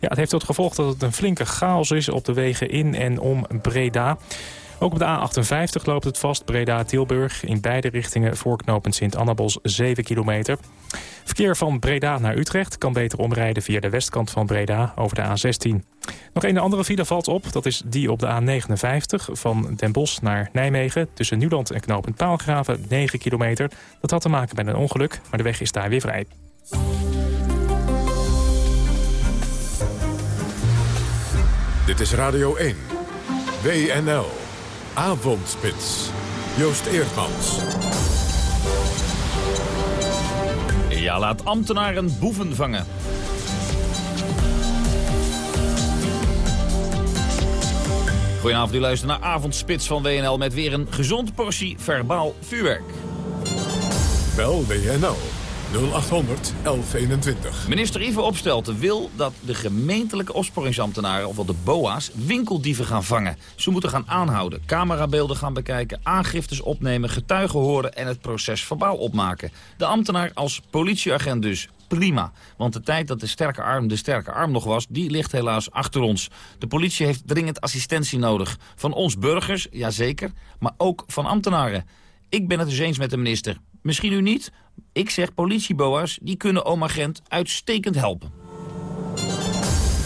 Ja, het heeft tot gevolg dat het een flinke chaos is op de wegen in en om Breda. Ook op de A58 loopt het vast Breda-Tilburg. In beide richtingen voorknopend Sint-Annabos 7 kilometer. Verkeer van Breda naar Utrecht kan beter omrijden via de westkant van Breda over de A16. Nog een andere file valt op. Dat is die op de A59 van Den Bosch naar Nijmegen. Tussen Nieuwland en knooppunt Paalgraven 9 kilometer. Dat had te maken met een ongeluk, maar de weg is daar weer vrij. Dit is Radio 1. WNL. Avondspits. Joost Eerdmans. Ja, laat ambtenaren boeven vangen. Goedenavond, u luistert naar Avondspits van WNL... met weer een gezond portie verbaal vuurwerk. Bel WNL 0800 1121. Minister Ivo Opstelten wil dat de gemeentelijke opsporingsambtenaren, ofwel de BOA's, winkeldieven gaan vangen. Ze moeten gaan aanhouden, camerabeelden gaan bekijken, aangiftes opnemen, getuigen horen en het proces verbaal opmaken. De ambtenaar als politieagent dus. Prima, want de tijd dat de sterke arm de sterke arm nog was, die ligt helaas achter ons. De politie heeft dringend assistentie nodig. Van ons burgers, jazeker, maar ook van ambtenaren. Ik ben het dus eens met de minister. Misschien u niet? Ik zeg politieboa's, die kunnen oma Gent uitstekend helpen.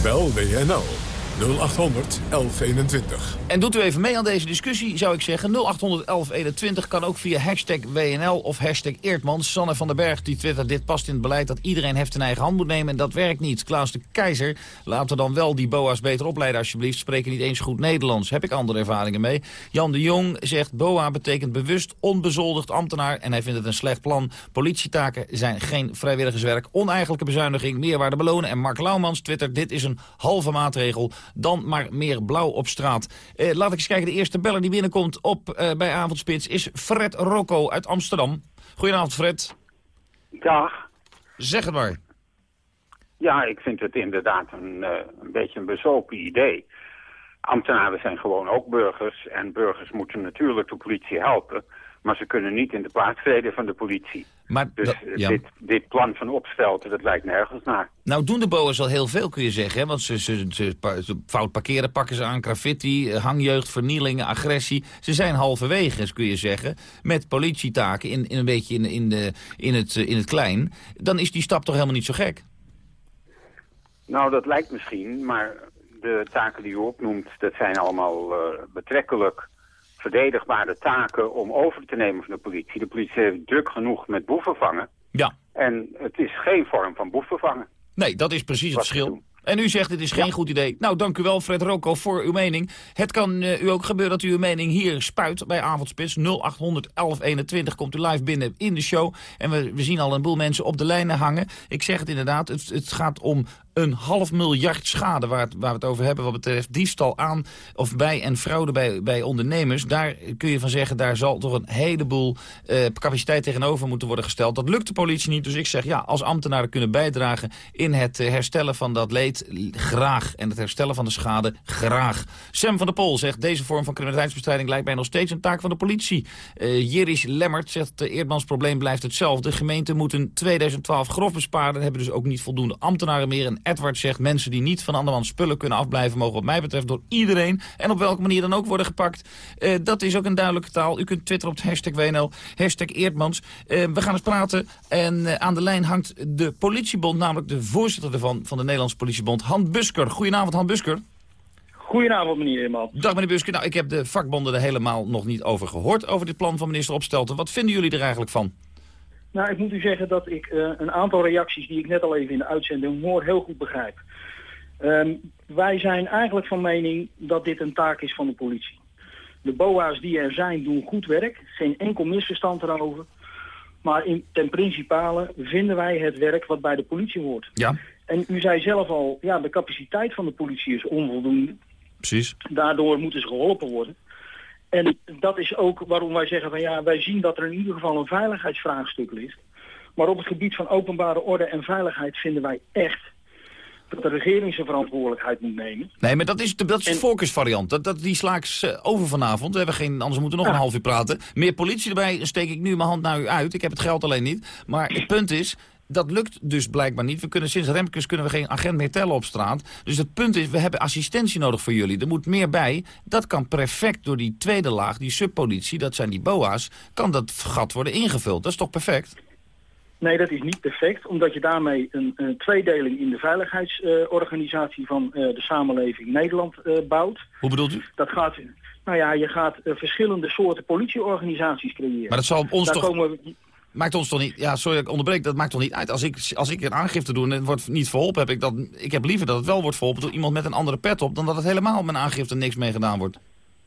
Bel WNL 0800 1121. En doet u even mee aan deze discussie, zou ik zeggen. 0800 1121 kan ook via hashtag WNL of hashtag Eertmans. Sanne van den Berg die twittert, dit past in het beleid dat iedereen heft in eigen hand moet nemen. En dat werkt niet. Klaas de Keizer, laten we dan wel die BOA's beter opleiden alsjeblieft. Spreken niet eens goed Nederlands. Heb ik andere ervaringen mee. Jan de Jong zegt, BOA betekent bewust onbezoldigd ambtenaar. En hij vindt het een slecht plan. Politietaken zijn geen vrijwilligerswerk. Oneigenlijke bezuiniging, meerwaarde belonen. En Mark Laumans twittert, dit is een halve maatregel. Dan maar meer blauw op straat. Eh, laat ik eens kijken, de eerste beller die binnenkomt op eh, bij Avondspits is Fred Rocco uit Amsterdam. Goedenavond Fred. Dag. Zeg het maar. Ja, ik vind het inderdaad een, eh, een beetje een bezopen idee. Ambtenaren zijn gewoon ook burgers en burgers moeten natuurlijk de politie helpen. Maar ze kunnen niet in de plaats treden van de politie. Maar dus dat- eh, ja. dit, dit plan van opstelten, dat lijkt nergens naar. Nou doen de BOA's al heel veel, kun je zeggen. Hè? Want ze, ze, ze, fout parkeren pakken ze aan, graffiti, eh, hangjeugd, vernielingen, agressie. Ze zijn halverwege, kun je zeggen, met politietaken in, in een beetje in, in, de, in, het, eh, in het klein. Dan is die stap toch helemaal niet zo gek? Nou, dat lijkt misschien, maar de taken die u opnoemt, dat zijn allemaal betrekkelijk verdedigbare taken om over te nemen van de politie. De politie heeft druk genoeg met boeven vangen. Ja. En het is geen vorm van boeven vangen. Nee, dat is precies het verschil. En u zegt het is geen goed idee. Nou, dank u wel, Fred Rocco, voor uw mening. Het kan eh, u ook gebeuren dat u uw mening hier spuit bij Avondspits. 0800 1121 komt u live binnen in de show. En we, we zien al een boel mensen op de lijnen hangen. Ik zeg het inderdaad, het, het gaat om een half miljard schade waar, waar we het over hebben... wat betreft diefstal aan of bij en fraude bij, bij ondernemers. Daar kun je van zeggen, daar zal toch een heleboel eh, capaciteit tegenover moeten worden gesteld. Dat lukt de politie niet, dus ik zeg ja, als ambtenaren kunnen bijdragen... in het eh, herstellen van dat leed, graag. En het herstellen van de schade, graag. Sam van der Pol zegt, deze vorm van criminaliteitsbestrijding... lijkt mij nog steeds een taak van de politie. Eh Jiris Lemmert zegt, uh, Eerdmans probleem blijft hetzelfde. Gemeenten moeten 2012 grof besparen... en hebben dus ook niet voldoende ambtenaren meer... En Edward zegt, mensen die niet van andermans spullen kunnen afblijven... mogen wat mij betreft door iedereen en op welke manier dan ook worden gepakt. Eh, dat is ook een duidelijke taal. U kunt twitteren op het hashtag WNL, hashtag Eerdmans. Eh, we gaan eens praten en eh, aan de lijn hangt de politiebond... namelijk de voorzitter ervan, van de Nederlandse politiebond, Han Busker. Goedenavond, Han Busker. Goedenavond, meneer Eerman. Dag meneer Busker. Nou, ik heb de vakbonden er helemaal nog niet over gehoord... over dit plan van minister Opstelten. Wat vinden jullie er eigenlijk van? Nou, ik moet u zeggen dat ik eh, een aantal reacties die ik net al even in de uitzending hoor heel goed begrijp. Ehm, wij zijn eigenlijk van mening dat dit een taak is van de politie. De BOA's die er zijn doen goed werk, geen enkel misverstand erover. Maar in, ten principale vinden wij het werk wat bij de politie hoort. Ja, En u zei zelf al, ja, de capaciteit van de politie is onvoldoende. precies. Daardoor moeten ze geholpen worden. En dat is ook waarom wij zeggen van ja, wij zien dat er in ieder geval een veiligheidsvraagstuk ligt. Maar op het gebied van openbare orde en veiligheid vinden wij echt dat de regering zijn verantwoordelijkheid moet nemen. Nee, maar dat is de, dat is de voorkeursvariant. Dat, dat, die sla ik over vanavond. We hebben geen, anders moeten we nog een half uur praten. Meer politie erbij, steek ik nu mijn hand naar u uit. Ik heb het geld alleen niet. Maar het punt is, dat lukt dus blijkbaar niet. We kunnen sinds Remkes kunnen we geen agent meer tellen op straat. Dus het punt is, we hebben assistentie nodig voor jullie. Er moet meer bij. Dat kan perfect door die tweede laag, die subpolitie, dat zijn die BOA's, kan dat gat worden ingevuld. Dat is toch perfect? Nee, dat is niet perfect, omdat je daarmee een, een tweedeling in de veiligheidsorganisatie van eh, de samenleving Nederland eh, bouwt. Hoe bedoelt u? Dat gaat, nou ja, je gaat eh, verschillende soorten politieorganisaties creëren. Maar dat zal ons Daar toch... komen we- Maakt ons toch niet... Ja, sorry dat ik onderbreek, dat maakt toch niet uit. Als ik, als ik een aangifte doe en het wordt niet verholpen, heb ik dat... Ik heb liever dat het wel wordt verholpen door iemand met een andere pet op... dan dat het helemaal met mijn aangifte niks mee gedaan wordt.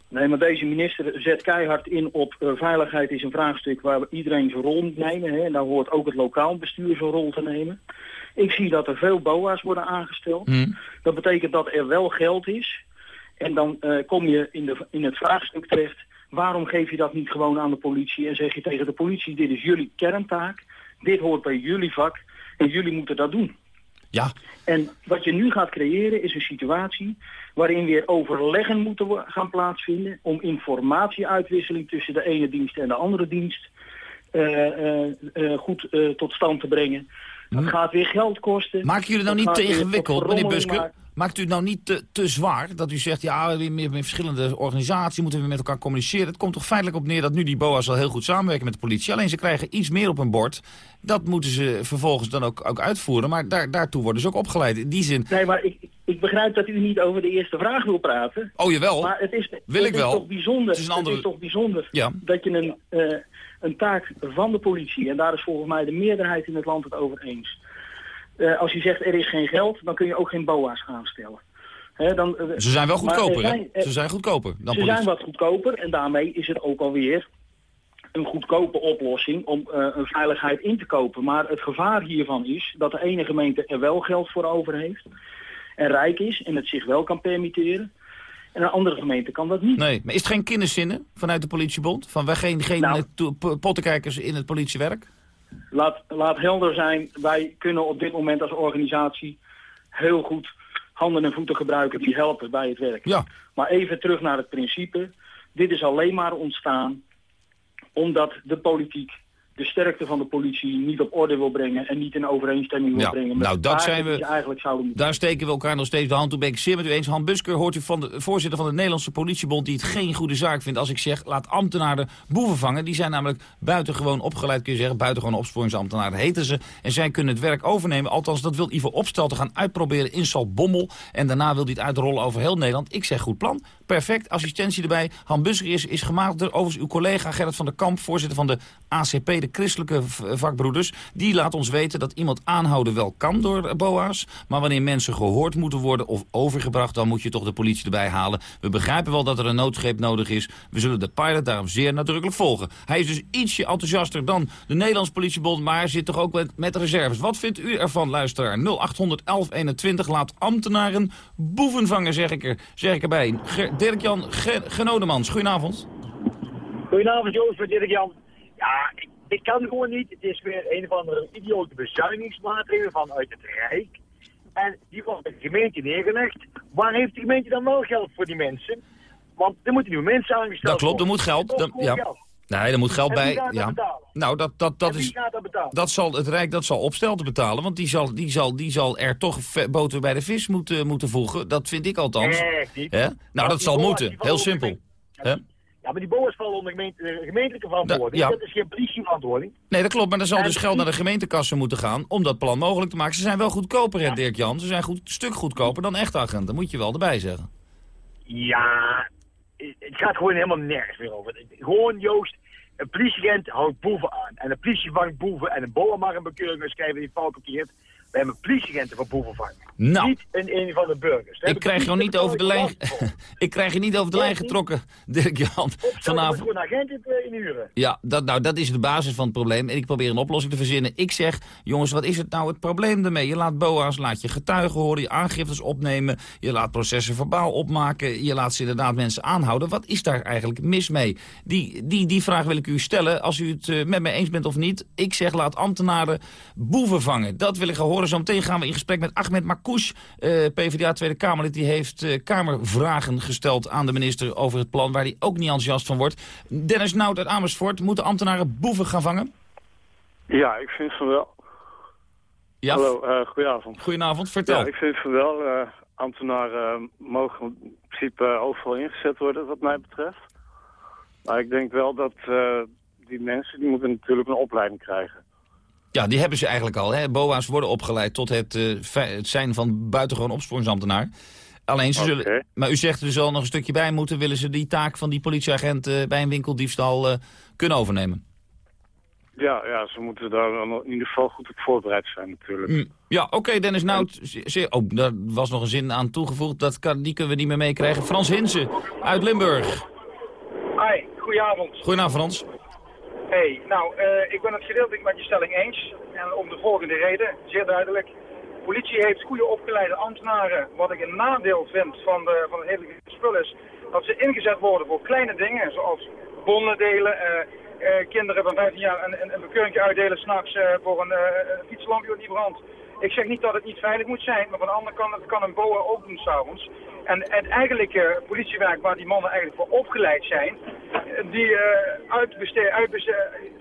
Nee, maar deze minister zet keihard in op eh, veiligheid is een vraagstuk waar iedereen zijn rol moet nemen. Hè, en daar hoort ook het lokaal bestuur zijn rol te nemen. Ik zie dat er veel BOA's worden aangesteld. Dat betekent dat er wel geld is. En dan eh, kom je in, de, in het vraagstuk terecht. Waarom geef je dat niet gewoon aan de politie en zeg je tegen de politie, dit is jullie kerntaak. Dit hoort bij jullie vak en jullie moeten dat doen. Ja. En wat je nu gaat creëren is een situatie waarin weer overleggen moeten gaan plaatsvinden om informatieuitwisseling tussen de ene dienst en de andere dienst eh, eh, eh, goed tot stand te brengen. Dat gaat weer geld kosten. Maken jullie nou niet te ingewikkeld, meneer maken. Maakt u het nou niet te, te zwaar dat u zegt... ja, meer met verschillende organisaties moeten we met elkaar communiceren. Het komt toch feitelijk op neer dat nu die BOA's al heel goed samenwerken met de politie. Alleen ze krijgen iets meer op hun bord. Dat moeten ze vervolgens dan ook, ook uitvoeren. Maar daar, daartoe worden ze ook opgeleid. In die zin... Nee, maar ik, ik begrijp dat u niet over de eerste vraag wil praten. Oh, jawel. Maar het is, Wil het ik is wel. Toch bijzonder, Het is een andere- is toch bijzonder Ja. dat je een, eh, een taak van de politie... en daar is volgens mij de meerderheid in het land het over eens... Eh, als je zegt er is geen geld, dan kun je ook geen BOA's aanstellen. Hè, dan, eh, Ze zijn wel er goedkoper, hè? zijn, eh, Ze zijn goedkoper dan ze politie. zijn wat goedkoper en daarmee is het ook alweer een goedkope oplossing om een veiligheid in te kopen. Maar het gevaar hiervan is dat de ene gemeente er wel geld voor over heeft en rijk is en het zich wel kan permitteren. En een andere gemeente kan dat niet. Nee, maar is het geen kinderzinnen vanuit de politiebond? Van wij geen, geen Nou. pottenkijkers in het politiewerk? Laat, laat helder zijn, wij kunnen op dit moment als organisatie heel goed handen en voeten gebruiken die helpen bij het werk. Ja. Maar even terug naar het principe. Dit is alleen maar ontstaan omdat de politiek de sterkte van de politie niet op orde wil brengen en niet in overeenstemming wil Ja, brengen met nou, dat zijn we- die ze eigenlijk zouden moeten. Daar steken we elkaar nog steeds de hand toe. Ben ik zeer met u eens. Han Busker hoort u van de voorzitter van de Nederlandse politiebond... die het geen goede zaak vindt als ik zeg... laat ambtenaren boeven vangen. Die zijn namelijk buitengewoon opgeleid, kun je zeggen. Buitengewoon opsporingsambtenaren heten ze. En zij kunnen het werk overnemen. Althans, dat wil Ivo Opstelten gaan uitproberen in Salbommel. En daarna wil hij het uitrollen over heel Nederland. Ik zeg goed plan. Perfect. Assistentie erbij. Han Busker is, is gemaakt door overigens uw collega Gerrit van der Kamp... voorzitter van de ACP, de christelijke vakbroeders. Die laat ons weten dat iemand aanhouden wel kan door BOA's. Maar wanneer mensen gehoord moeten worden of overgebracht... dan moet je toch de politie erbij halen. We begrijpen wel dat er een noodgreep nodig is. We zullen de pilot daarom zeer nadrukkelijk volgen. Hij is dus ietsje enthousiaster dan de Nederlandse politiebond... maar zit toch ook met, met reserves. Wat vindt u ervan, luisteraar? 0800 1121 laat ambtenaren boeven vangen, zeg ik, er, zeg ik erbij. Dirk-Jan Ge- Genodemans, goedenavond. Goedenavond Joost, met Dirk Jan. Ja, ik, ik kan gewoon niet. Het is weer een of andere idiote bezuinigingsmaatregel vanuit het Rijk. En die wordt bij de gemeente neergelegd. Waar heeft de gemeente dan wel geld voor die mensen? Want er moeten nieuwe mensen aangesteld Dat klopt, er moet geld. Dan- ja. geld. Nee, er moet geld bij. dat Ja. betalen? Nou, dat, dat, dat is. gaat dat betalen? Dat zal het Rijk dat zal opstelten betalen, want die zal, die zal, die zal er toch boter bij de vis moeten, moeten voegen. Dat vind ik althans. Echt niet. Nou, dat zal moeten. Heel simpel. Hè? Ja, maar die BOA's vallen onder gemeente, gemeentelijke verantwoording. ja. Dat is geen politieverantwoording. Nee, dat klopt, maar er zal En- dus geld naar de gemeentekassen moeten gaan om dat plan mogelijk te maken. Ze zijn wel goedkoper, hè, Dirk Jan. Ze zijn goed, een stuk goedkoper dan echte agenten, moet je wel erbij zeggen. Ja, het gaat gewoon helemaal nergens meer over. Gewoon, Joost, een politieagent houdt boeven aan. En een politie vangt boeven en een boa mag een bekeuring schrijven die fout parkeert. We hebben politieagenten voor boeven vangen. Nou. Niet een, een van de burgers. *laughs* Ik krijg je niet over de lijn, ik krijg je niet over de lijn getrokken, *laughs* Dirk Jan. Vanavond. Vanavond. gewoon agenten eh. Ja, dat, nou, dat is de basis van het probleem. En ik probeer een oplossing te verzinnen. Ik zeg, jongens, wat is het nou het probleem ermee? Je laat BOA's, laat je getuigen horen, je aangiftes opnemen... je laat processen verbaal opmaken, je laat ze inderdaad mensen aanhouden. Wat is daar eigenlijk mis mee? Die, die, die vraag wil ik u stellen, als u het eh, met mij eens bent of niet. Ik zeg, laat ambtenaren boeven vangen. Dat wil ik gaan horen. Zometeen gaan we in gesprek met Ahmed Marcouch, eh, PvdA Tweede Kamerlid. Die heeft eh, Kamervragen gesteld aan de minister over het plan... waar hij ook niet enthousiast van wordt. Dennis Nout uit Amersfoort, moeten ambtenaren boeven gaan vangen? Ja, ik vind van wel. Ja. Hallo, eh goedenavond. Goedenavond, vertel. Ja, ik vind van wel. ambtenaren mogen in principe overal ingezet worden, wat mij betreft. Maar ik denk wel dat die mensen, die moeten natuurlijk een opleiding krijgen. Ja, die hebben ze eigenlijk al. Hè. BOA's worden opgeleid tot het, eh, het zijn van buitengewoon opsporingsambtenaar. Alleen ze zullen... Maar u zegt er zal nog een stukje bij moeten... willen ze die taak van die politieagent eh, bij een winkeldiefstal eh, kunnen overnemen. Ja, ja, ze moeten daar dan in ieder geval goed op voorbereid zijn natuurlijk. Mm, Ja, oké, Dennis Nout. Oh, daar was nog een zin aan toegevoegd. Dat kan, die kunnen we niet meer meekrijgen. Frans Hinsen uit Limburg. Hi, goedenavond. Goedenavond, Frans. Hey, nou, eh, ik ben het gedeeltelijk met je stelling eens. En om de volgende reden, zeer duidelijk. Politie heeft goede opgeleide ambtenaren. Wat ik een nadeel vind van, de, van het hele spul is dat ze ingezet worden voor kleine dingen, zoals bonnen delen, eh, eh, kinderen van 15 jaar een, een, een uitdelen s'nachts voor een, fietslampje niet brandt. Ik zeg niet dat het niet veilig moet zijn, maar van de andere kant het kan een BOA ook doen s'avonds. En het eigenlijke politiewerk waar die mannen eigenlijk voor opgeleid zijn, die eh uitbesteed, uitbesteed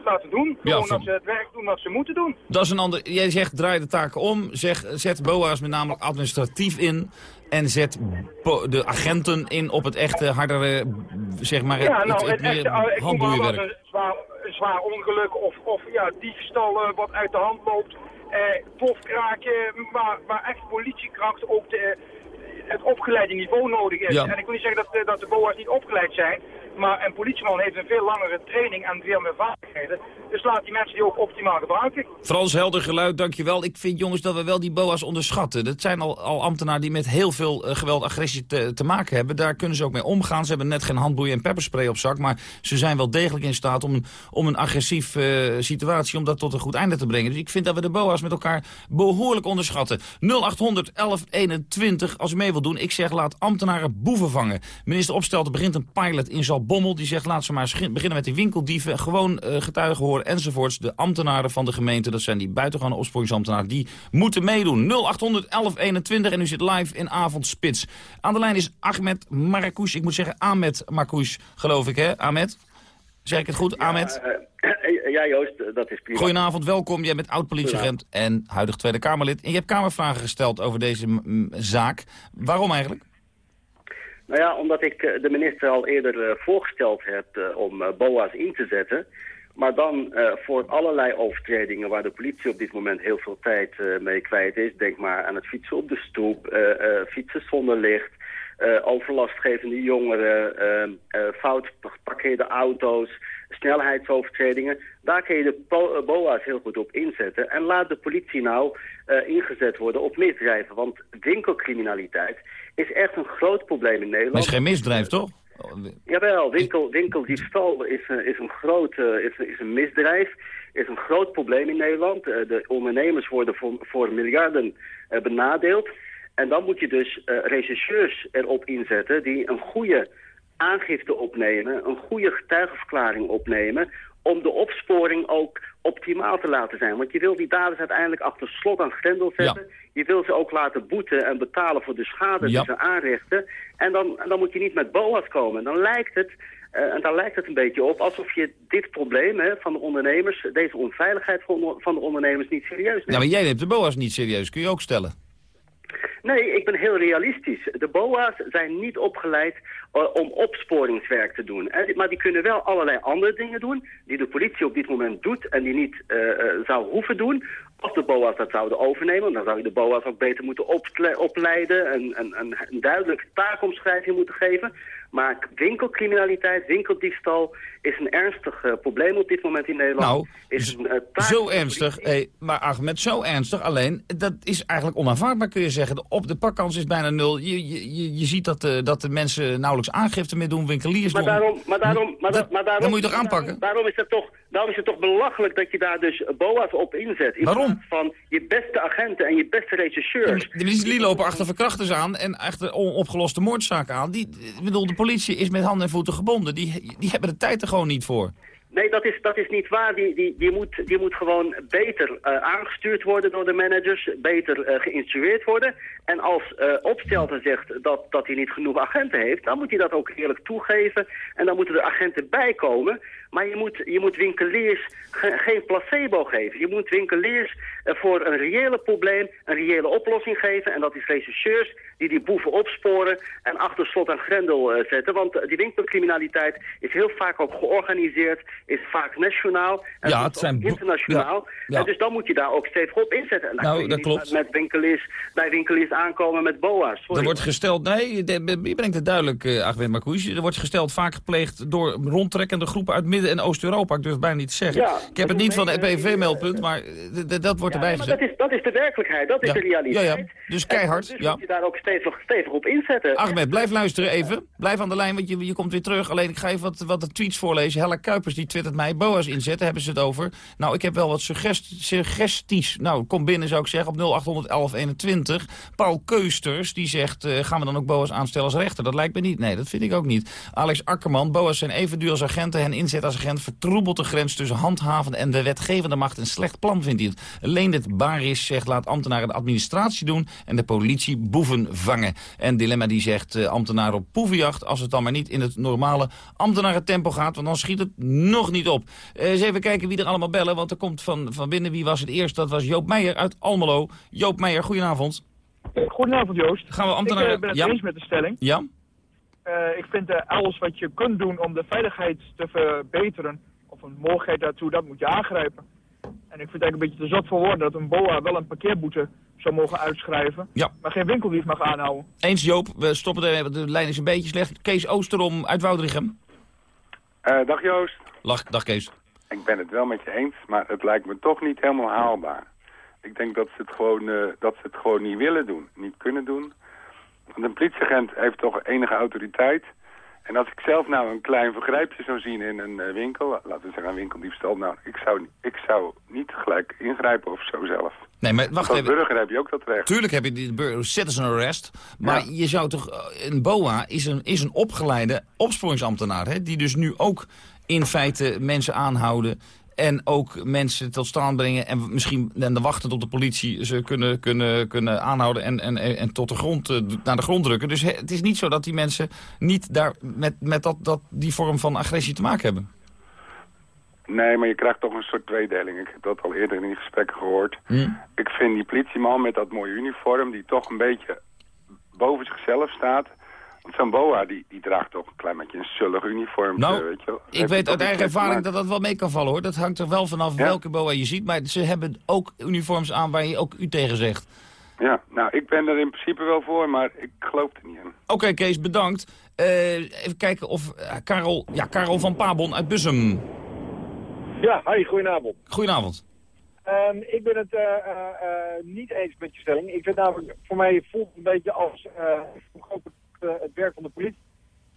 laten doen. Ja, Gewoon van- dat ze het werk doen wat ze moeten doen. Dat is een ander. Jij zegt draai de taken om. Zeg, zet BOA's met name administratief in. En zet de agenten in op het echte, hardere, zeg maar, het, ja, nou, het, het, het echte, eh, handboeienwerk. een zwaar, een zwaar ongeluk of, of ja, diefstal eh, wat uit de hand loopt. Eh plofkraken, waar, waar echt politiekracht ook de, het opgeleide niveau nodig is. Ja. En ik wil niet zeggen dat, eh, dat de BOA's niet opgeleid zijn, maar een politieman heeft een veel langere training en veel meer vaardigheden. Dus laat die mensen die ook optimaal gebruiken. Frans, helder geluid, dankjewel. Ik vind jongens dat we wel die BOA's onderschatten. Dat zijn al, al ambtenaren die met heel veel eh, geweld, agressie te, te maken hebben. Daar kunnen ze ook mee omgaan. Ze hebben net geen handboeien en pepperspray op zak. Maar ze zijn wel degelijk in staat om, om een agressief eh, situatie... om dat tot een goed einde te brengen. Dus ik vind dat we de BOA's met elkaar behoorlijk onderschatten. 0800 1121 als u mee wilt doen. Ik zeg laat ambtenaren boeven vangen. Minister Opstelten begint een pilot in Zalbommel. Die zegt laat ze maar beginnen met die winkeldieven. Gewoon eh, getuigen horen enzovoorts. De ambtenaren van de gemeente, dat zijn die buitengewone opsporingsambtenaren... die moeten meedoen. 0800 1121 en u zit live in Avondspits. Aan de lijn is Ahmed Marcouch. Ik moet zeggen Ahmed Marcouch, geloof ik hè? Ahmed? Zeg ik het goed, Ahmed? Eh, ja, Joost, eh, dat is prima. Goedenavond, welkom. Jij bent oud-politieagent en huidig Tweede Kamerlid. En je hebt Kamervragen gesteld over deze zaak. Waarom eigenlijk? Nou ja, omdat ik eh, de minister al eerder eh, voorgesteld heb om BOA's in te zetten. Maar dan voor allerlei overtredingen waar de politie op dit moment heel veel tijd mee kwijt is. Denk maar aan het fietsen op de stoep, fietsen zonder licht, overlastgevende jongeren, fout geparkeerde auto's, snelheidsovertredingen. Daar kun je de eh, BOA's heel goed op inzetten. En laat de politie nou eh, ingezet worden op misdrijven. Want winkelcriminaliteit is echt een groot probleem in Nederland. Dat is geen misdrijf, toch? Jawel, winkel, winkeldiefstal is, een- is, een groot, eh, is, is een misdrijf, is een groot probleem in Nederland. Eh, de ondernemers worden voor, voor miljarden eh, benadeeld. En dan moet je dus eh rechercheurs erop inzetten die een goede aangifte opnemen, een goede getuigenverklaring opnemen, om de opsporing ook optimaal te laten zijn. Want je wil die daders uiteindelijk achter slot aan grendel zetten. Je wil ze ook laten boeten en betalen voor de schade Ja. die ze aanrichten. En dan, dan moet je niet met BOA's komen. En dan lijkt het, eh, en dan lijkt het een beetje op alsof je dit probleem hè, van de ondernemers, deze onveiligheid van, van de ondernemers niet serieus neemt. Ja, maar jij neemt de BOA's niet serieus, kun je ook stellen. Nee, ik ben heel realistisch. De BOA's zijn niet opgeleid eh, om opsporingswerk te doen. Maar die kunnen wel allerlei andere dingen doen... die de politie op dit moment doet en die niet eh, eh, zou hoeven doen... Als de BOA's dat zouden overnemen, dan zou je de BOA's ook beter moeten ople- opleiden... en, en, en een duidelijke taakomschrijving moeten geven. Maar winkelcriminaliteit, winkeldiefstal is een ernstig eh, probleem op dit moment in Nederland. Nou, is een, eh, Zo ernstig, hey, maar Ahmed, zo ernstig. Alleen, dat is eigenlijk onaanvaardbaar, kun je zeggen. De, op de pakkans is bijna nul. Je, je, je, ziet dat, de, dat de mensen nauwelijks aangifte meer doen, winkeliers Maar doen. daarom, maar daarom, maar, da- maar daarom, dat moet je toch aanpakken? Daarom, is het toch, daarom is het toch belachelijk dat je daar dus BOA's op inzet. In Waarom? van je beste agenten en je beste rechercheurs. Mensen die lopen achter verkrachters aan en achter onopgeloste moordzaken aan. Die, ik bedoel, de politie is met handen en voeten gebonden. Die, die hebben de tijd er gewoon niet voor. Nee, dat is, dat is niet waar. Die, die, die, moet, die moet gewoon beter eh, aangestuurd worden door de managers, beter eh, geïnstrueerd worden. En als eh Opstelten zegt dat, dat hij niet genoeg agenten heeft, dan moet hij dat ook eerlijk toegeven. En dan moeten er agenten bijkomen. Maar je moet, je moet winkeliers ge- geen placebo geven. Je moet winkeliers voor een reële probleem een reële oplossing geven. En dat is rechercheurs die die boeven opsporen en achter slot en grendel zetten. Want die winkelcriminaliteit is heel vaak ook georganiseerd, is vaak nationaal en Ja, het zijn internationaal. Ja, ja. En dus dan moet je daar ook stevig op inzetten. En dan Nou, dat klopt. Met, winkeliers, bij winkeliers aankomen met BOA's. Sorry. Er wordt gesteld, nee, je brengt het duidelijk, eh Ahmed Marcouch. Er wordt gesteld vaak gepleegd door rondtrekkende groepen uit Midden- en Oost-Europa. Ik durf bijna niet te zeggen. Ik heb het niet van de maar eh, d- d- dat wordt erbij maar gezegd. dat is, dat is de werkelijkheid, dat is de realiteit. ja, ja. Dus keihard, En dus ja. moet je daar ook stevig, stevig op inzetten. Ahmed, blijf luisteren even. Blijf aan de lijn, want je, je komt weer terug. Alleen ik ga even wat, wat de tweets voorlezen. Hella Kuipers, die twittert mij. BOA's inzetten, hebben ze het over. Nou, ik heb wel wat suggest- suggesties. Nou, kom binnen zou ik zeggen op 0800 1121. Paul Keusters, die zegt, gaan we dan ook BOA's aanstellen als rechter? Dat lijkt me niet. Nee, dat vind ik ook niet. Alex Akkerman, BOA's zijn even duur als agenten. Hen inzetten veiligheidsagent vertroebelt de grens tussen handhavende en de wetgevende macht. Een slecht plan vindt hij het. Alleen dit Baris zegt laat ambtenaren de administratie doen en de politie boeven vangen. En Dilemma die zegt uh, ambtenaren op poevenjacht als het dan maar niet in het normale ambtenarentempo gaat, want dan schiet het nog niet op. Uh, eens even kijken wie er allemaal bellen, want er komt van, van binnen. Wie was het eerst? Dat was Joop Meijer uit Almelo. Joop Meijer, goedenavond. Goedenavond Joost. Gaan we ambtenaren... Ik ben het ja? eens met de stelling. Ja? Uh, ik vind uh, alles wat je kunt doen om de veiligheid te verbeteren, of een mogelijkheid daartoe, dat moet je aangrijpen. En ik vind het eigenlijk een beetje te zot voor woorden dat een BOA wel een parkeerboete zou mogen uitschrijven, ja. maar geen winkeldief mag aanhouden. Eens Joop, we stoppen de, de lijn is een beetje slecht. Kees Oosterom uit Woudrichem. Uh, dag Joost. Lach, dag Kees. Ik ben het wel met je eens, maar het lijkt me toch niet helemaal haalbaar. Ik denk dat ze het gewoon, uh, dat ze het gewoon niet willen doen, niet kunnen doen. Want een politieagent heeft toch enige autoriteit. En als ik zelf nou een klein vergrijpje zou zien in een uh, winkel, laten we zeggen een winkeldiefstal, nou, ik zou, ik zou niet gelijk ingrijpen of zo zelf. Nee, maar wacht Als even. burger heb je ook dat recht. Tuurlijk heb je die citizen arrest, maar ja. je zou toch, een BOA is een, is een opgeleide opsporingsambtenaar, hè, die dus nu ook in feite mensen aanhouden en ook mensen tot staan brengen en misschien en de wachten tot de politie ze kunnen, kunnen, kunnen aanhouden en, en, en tot de grond, naar de grond drukken. Dus het is niet zo dat die mensen niet daar met, met dat, dat, die vorm van agressie te maken hebben. Nee, maar je krijgt toch een soort tweedeling. Ik heb dat al eerder in die gesprekken gehoord. Hmm. Ik vind die politieman met dat mooie uniform, die toch een beetje boven zichzelf staat... Want zo'n boa, die, die draagt toch een klein beetje een zullig uniform. Nou, weet je wel. ik weet uit eigen ervaring dat dat wel mee kan vallen hoor. Dat hangt er wel vanaf ja? welke boa je ziet. Maar ze hebben ook uniforms aan waar je ook u tegen zegt. Ja, nou ik ben er in principe wel voor, maar ik geloof er niet in. Oké okay, Kees, bedankt. Uh, even kijken of uh, Karel, ja, Karel van Pabon uit Bussum. Ja, hi, goedenavond. Goedenavond. Um, ik ben het uh, niet eens met je stelling. Ik vind namelijk, voor mij voelt het een beetje als het werk van de politie.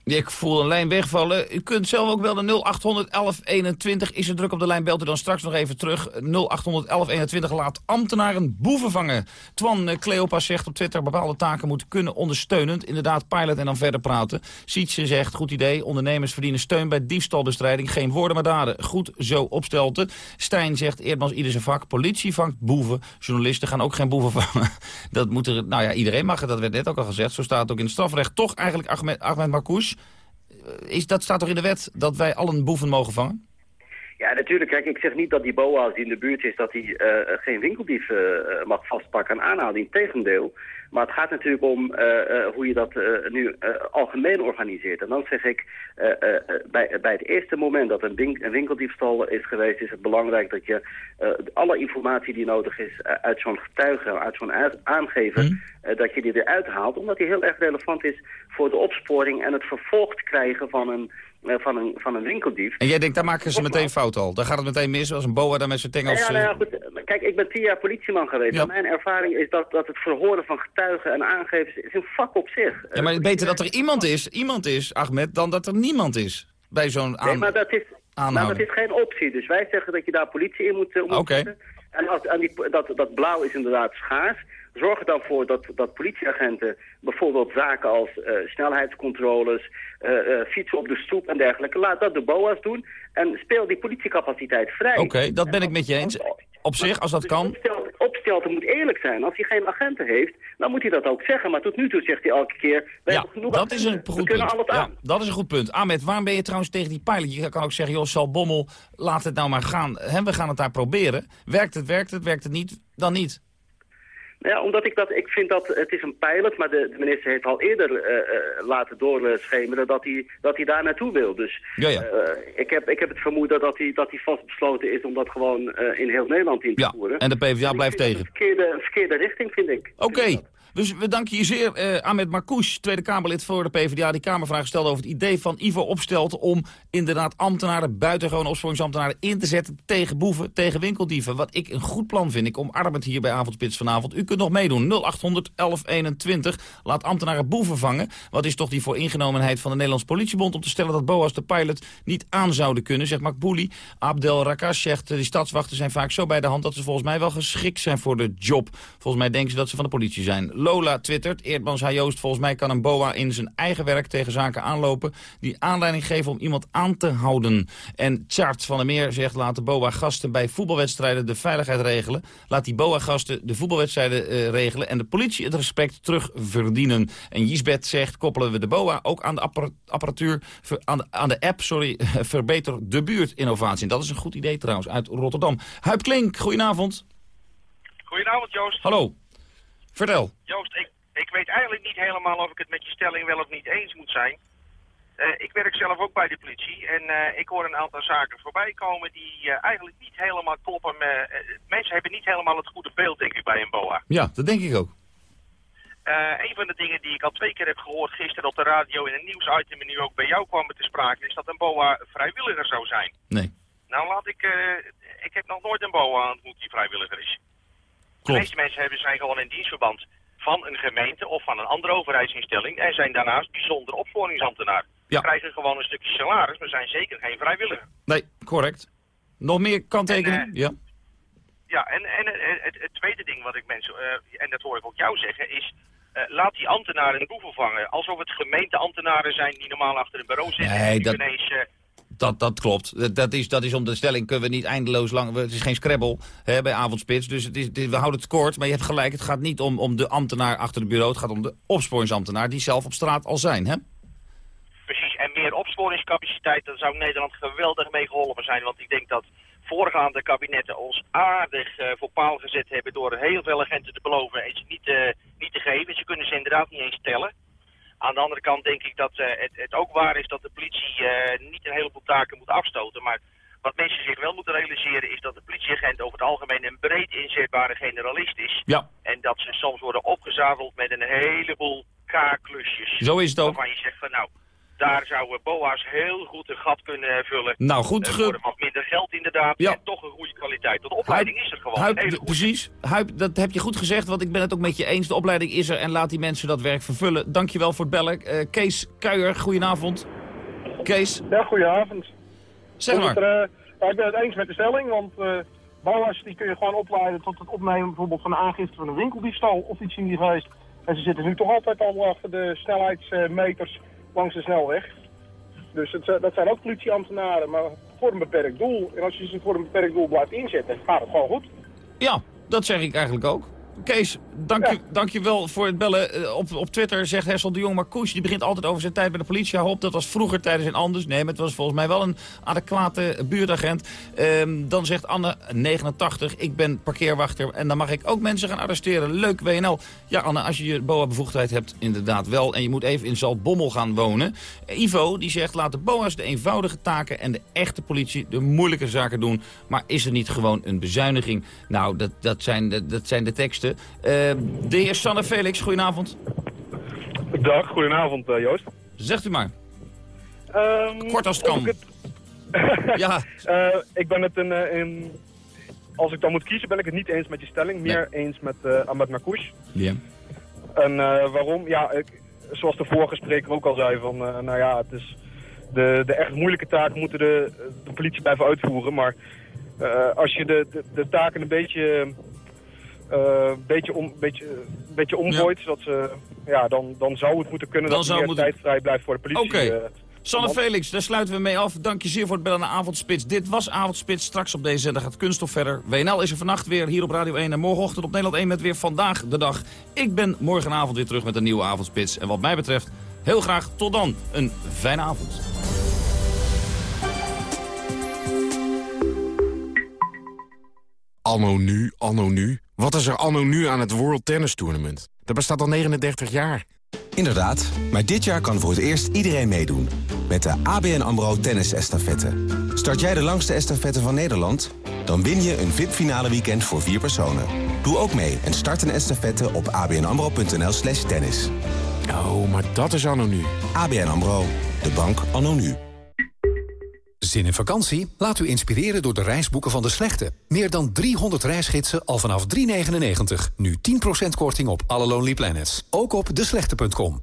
Ik voel een lijn wegvallen. U kunt zelf ook wel de 0800 1121. Is er druk op de lijn, belt u dan straks nog even terug. 0800 1121 laat ambtenaren boeven vangen. Twan uh, Cleopas zegt op Twitter... bepaalde taken moeten kunnen ondersteunend. Inderdaad, pilot en dan verder praten. Sietse zegt, goed idee. Ondernemers verdienen steun bij diefstalbestrijding. Geen woorden, maar daden. Goed zo opstelten. Stijn zegt, Eerdmans ieder zijn vak. Politie vangt boeven. Journalisten gaan ook geen boeven vangen. *laughs* Dat moet er... Nou ja, iedereen mag het. Dat werd net ook al gezegd. Zo staat het ook in het strafrecht. Toch eigenlijk Ahmed, Ahmed Marcouch is, dat staat toch in de wet dat wij allen boeven mogen vangen? Ja, natuurlijk. Kijk, ik zeg niet dat die BOA die in de buurt is... dat hij uh, geen winkeldief uh, mag vastpakken en aanhouden. Integendeel. Maar het gaat natuurlijk om uh, uh, hoe je dat uh, nu algemeen organiseert. En dan zeg ik, bij, bij het eerste moment dat een, wink, een winkeldiefstal is geweest... is het belangrijk dat je alle informatie die nodig is uit zo'n getuige, uit zo'n aangever... Mm. Uh, dat je die eruit haalt, omdat die heel erg relevant is voor de opsporing... en het vervolgd krijgen van een, van een, van een winkeldief. En jij denkt, daar maken ze meteen fout al. Daar gaat het meteen mis, als een boa daar met zijn tengels... Ja, nou ja, goed. Kijk, ik ben tien jaar politieman geweest. Ja. En mijn ervaring is dat, dat het verhoren van getuigen en aangevers is een vak op zich. Ja, maar beter dat er iemand is, iemand is, Ahmed, dan dat er niemand is bij zo'n aan... Nee, maar dat is, nou, dat is geen optie. Dus wij zeggen dat je daar politie in moet, uh, moet okay. zetten. En, als, en die, dat, dat blauw is inderdaad schaars. Zorg er dan voor dat, dat politieagenten bijvoorbeeld zaken als uh, snelheidscontroles, uh, fietsen op de stoep en dergelijke, laat dat de BOA's doen. En speel die politiecapaciteit vrij. Oké, okay, dat ben ik met je eens. Op zich, als dat dus kan. Opstelten, moet eerlijk zijn. Als hij geen agenten heeft, dan moet hij dat ook zeggen. Maar tot nu toe zegt hij elke keer... Ja, dat is een goed punt. Ja, dat is een goed punt. Ahmed, waarom ben je trouwens tegen die pilot? Je kan ook zeggen, joh, Sal Bommel, laat het nou maar gaan. He, we gaan het daar proberen. Werkt het, werkt het, werkt het niet, dan niet. Ja, omdat ik dat, ik vind dat het is een pilot, maar de, de minister heeft al eerder uh, laten doorschemeren dat hij, dat hij daar naartoe wil. Dus ja, ja. Uh, ik, heb, ik heb het vermoeden dat hij, dat hij vastbesloten is om dat gewoon in heel Nederland in te ja, voeren. en de PvdA en blijft tegen. Een verkeerde, verkeerde richting, vind ik. Oké. Okay. Dus we danken je zeer, uh, Ahmed Marcouch, Tweede Kamerlid voor de PvdA... die Kamervraag stelde over het idee van Ivo Opstelt... om inderdaad ambtenaren, buitengewoon opsporingsambtenaren... in te zetten tegen boeven, tegen winkeldieven. Wat ik een goed plan vind. Ik omarm het hier bij Avondspits vanavond. U kunt nog meedoen. 0800 1121. Laat ambtenaren boeven vangen. Wat is toch die vooringenomenheid van de Nederlands Politiebond... om te stellen dat BOA's de pilot niet aan zouden kunnen, zegt Makbouli. Abdel Rakash zegt, uh, die stadswachten zijn vaak zo bij de hand... dat ze volgens mij wel geschikt zijn voor de job. Volgens mij denken ze dat ze van de politie zijn Lola twittert, Eerdmans H. Joost, volgens mij kan een boa in zijn eigen werk tegen zaken aanlopen... die aanleiding geven om iemand aan te houden. En Chart van der Meer zegt, laat de boa-gasten bij voetbalwedstrijden de veiligheid regelen. Laat die boa-gasten de voetbalwedstrijden uh, regelen en de politie het respect terug verdienen. En Gisbeth zegt, koppelen we de boa ook aan de apparatuur, aan de, aan de app, sorry, *laughs* verbeter de buurtinnovatie. En dat is een goed idee trouwens, uit Rotterdam. Huip Klink, goedenavond. Goedenavond, Joost. Hallo. Vertel. Joost, ik, ik weet eigenlijk niet helemaal of ik het met je stelling wel of niet eens moet zijn. Uh, ik werk zelf ook bij de politie en uh, ik hoor een aantal zaken voorbij komen die uh, eigenlijk niet helemaal kloppen. mensen hebben niet helemaal het goede beeld, denk ik, bij een BOA. Ja, dat denk ik ook. een van de dingen die ik al twee keer heb gehoord gisteren op de radio in een nieuwsitem en nu ook bij jou kwam te sprake, is dat een BOA vrijwilliger zou zijn. Nee. Nou, laat ik, ik heb nog nooit een BOA ontmoet die vrijwilliger is. De meeste mensen hebben, zijn gewoon in dienstverband van een gemeente of van een andere overheidsinstelling en zijn daarnaast bijzonder opsporingsambtenaar. Ja. krijgen gewoon een stukje salaris, maar zijn zeker geen vrijwilliger. Nee, correct. Nog meer kanttekeningen? En, uh, ja. Ja, en, en het, het, tweede ding wat ik mensen, uh, en dat hoor ik ook jou zeggen, is... Uh, laat die ambtenaren een boeven vangen. Alsof het gemeenteambtenaren zijn die normaal achter een bureau zitten. Nee, en dat... ineens, dat, dat klopt. Dat, is, dat is om de stelling kunnen we niet eindeloos lang... Het is geen scrabble hè, bij avondspits, dus het is, we houden het kort. Maar je hebt gelijk, het gaat niet om, om de ambtenaar achter het bureau. Het gaat om de opsporingsambtenaar die zelf op straat al zijn, hè? Precies, en meer opsporingscapaciteit, daar zou Nederland geweldig mee geholpen zijn. Want ik denk dat voorgaande kabinetten ons aardig uh, voor paal gezet hebben... door heel veel agenten te beloven en niet, uh, niet te geven. Ze kunnen ze inderdaad niet eens tellen. Aan de andere kant denk ik dat uh, het, het, ook waar is dat de politie niet een heleboel taken moet afstoten. Maar wat mensen zich wel moeten realiseren is dat de politieagent over het algemeen een breed inzetbare generalist is. Ja. En dat ze soms worden opgezadeld met een heleboel K-klusjes. Zo is het ook. Waarvan je zegt van nou, daar zouden BOA's heel goed een gat kunnen vullen. Nou goed, uh, voor wat minder geld inderdaad ja. en toch een goede kwaliteit. Want de opleiding Huip, is er gewoon. Huip, precies, Huip, dat heb je goed gezegd, want ik ben het ook met je eens. De opleiding is er en laat die mensen dat werk vervullen. Dankjewel voor het bellen. Uh, Kees Kuijer, goedenavond. Kees. Ja, goedenavond. Zeg maar. Er, uh, ik ben het eens met de stelling, want BOA's die kun je gewoon opleiden tot het opnemen bijvoorbeeld van een aangifte van een winkeldiefstal of iets in die geweest. En ze zitten nu toch altijd al achter de snelheidsmeters langs de snelweg. Dus het, dat zijn ook politieambtenaren, maar voor een beperkt doel. En als je ze voor een beperkt doel blijft inzetten, gaat het gewoon goed. Ja, dat zeg ik eigenlijk ook. Kees, dank, ja. je, dank je wel voor het bellen. Op, op Twitter zegt Hessel de Jong, maar Koes die begint altijd over zijn tijd bij de politie. Hij hoopt dat was vroeger tijdens een anders. Nee, maar het was volgens mij wel een adequate buurtagent. Um, dan zegt Anne, 89, ik ben parkeerwachter en dan mag ik ook mensen gaan arresteren. Leuk, WNL. Ja, Anne, als je je BOA-bevoegdheid hebt, inderdaad wel. En je moet even in Zaltbommel gaan wonen. Ivo, die zegt, laat de BOA's de eenvoudige taken en de echte politie de moeilijke zaken doen. Maar is er niet gewoon een bezuiniging? Nou, dat, dat, zijn, dat zijn de teksten. Uh, de heer Sanne Felix, goedenavond. Dag, goedenavond uh, Joost. Zegt u maar. Um, Kort als het kan. Het... *laughs* *laughs* ja. Uh, ik ben het een, een, Als ik dan moet kiezen ben ik het niet eens met je stelling. Meer nee. eens met Ahmed. Ja. En waarom? Ja, ik, zoals de vorige spreker ook al zei. Van, nou ja, het is... De, de echt moeilijke taken moeten de, de politie blijven uitvoeren. Maar als je de, de, de taken een beetje een uh, beetje, om, beetje, beetje omgooit, ja. zodat ze, ja, dan, dan zou het moeten kunnen dan dat zou er meer moeten... tijd vrij blijft voor de politie. Oké. Okay. Uh, Sanne Felix, daar sluiten we mee af. Dank je zeer voor het bellen naar Avondspits. Dit was Avondspits. Straks op deze zender gaat Kunststof verder. WNL is er vannacht weer hier op Radio 1 en morgenochtend op Nederland 1 met weer Vandaag de Dag. Ik ben morgenavond weer terug met een nieuwe Avondspits. En wat mij betreft, heel graag tot dan. Een fijne avond. Anno nu, anno nu. Wat is er anno nu aan het World Tennis Tournament? Dat bestaat al 39 jaar. Inderdaad, maar dit jaar kan voor het eerst iedereen meedoen. Met de ABN AMRO Tennis Estafette. Start jij de langste estafette van Nederland? Dan win je een VIP-finale weekend voor vier personen. Doe ook mee en start een estafette op abnamro.nl slash tennis. Oh, maar dat is anno nu. ABN AMRO, de bank anno nu. Zin in vakantie? Laat u inspireren door de reisboeken van De Slechte. Meer dan 300 reisgidsen al vanaf 3,99. Nu 10% korting op alle Lonely Planets. Ook op deslechte.com.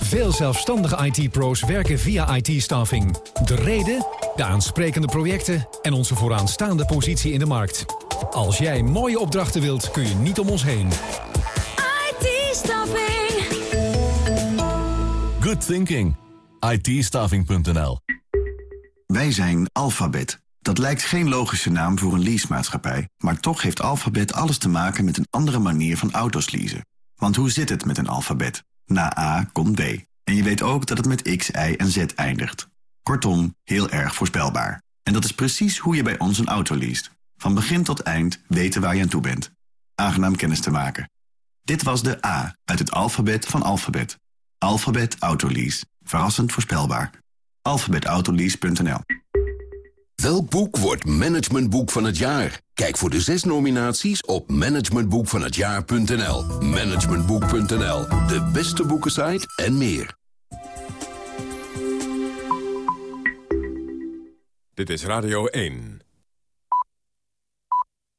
Veel zelfstandige IT-pro's werken via IT-staffing. De reden, de aansprekende projecten en onze vooraanstaande positie in de markt. Als jij mooie opdrachten wilt, kun je niet om ons heen. IT-staffing. Good thinking. It Wij zijn Alphabet. Dat lijkt geen logische naam voor een leasemaatschappij... maar toch heeft Alphabet alles te maken met een andere manier van auto's leasen. Want hoe zit het met een alfabet? Na A komt B. En je weet ook dat het met X, Y en Z eindigt. Kortom, heel erg voorspelbaar. En dat is precies hoe je bij ons een auto leest. Van begin tot eind weten waar je aan toe bent. Aangenaam kennis te maken. Dit was de A uit het alfabet van Alphabet. Alphabet Autolease. Verrassend voorspelbaar. alphabetautolease.nl Welk boek wordt managementboek van het jaar? Kijk voor de zes nominaties op managementboekvanhetjaar.nl. Managementboek.nl, de beste boekensite en meer. Dit is Radio 1.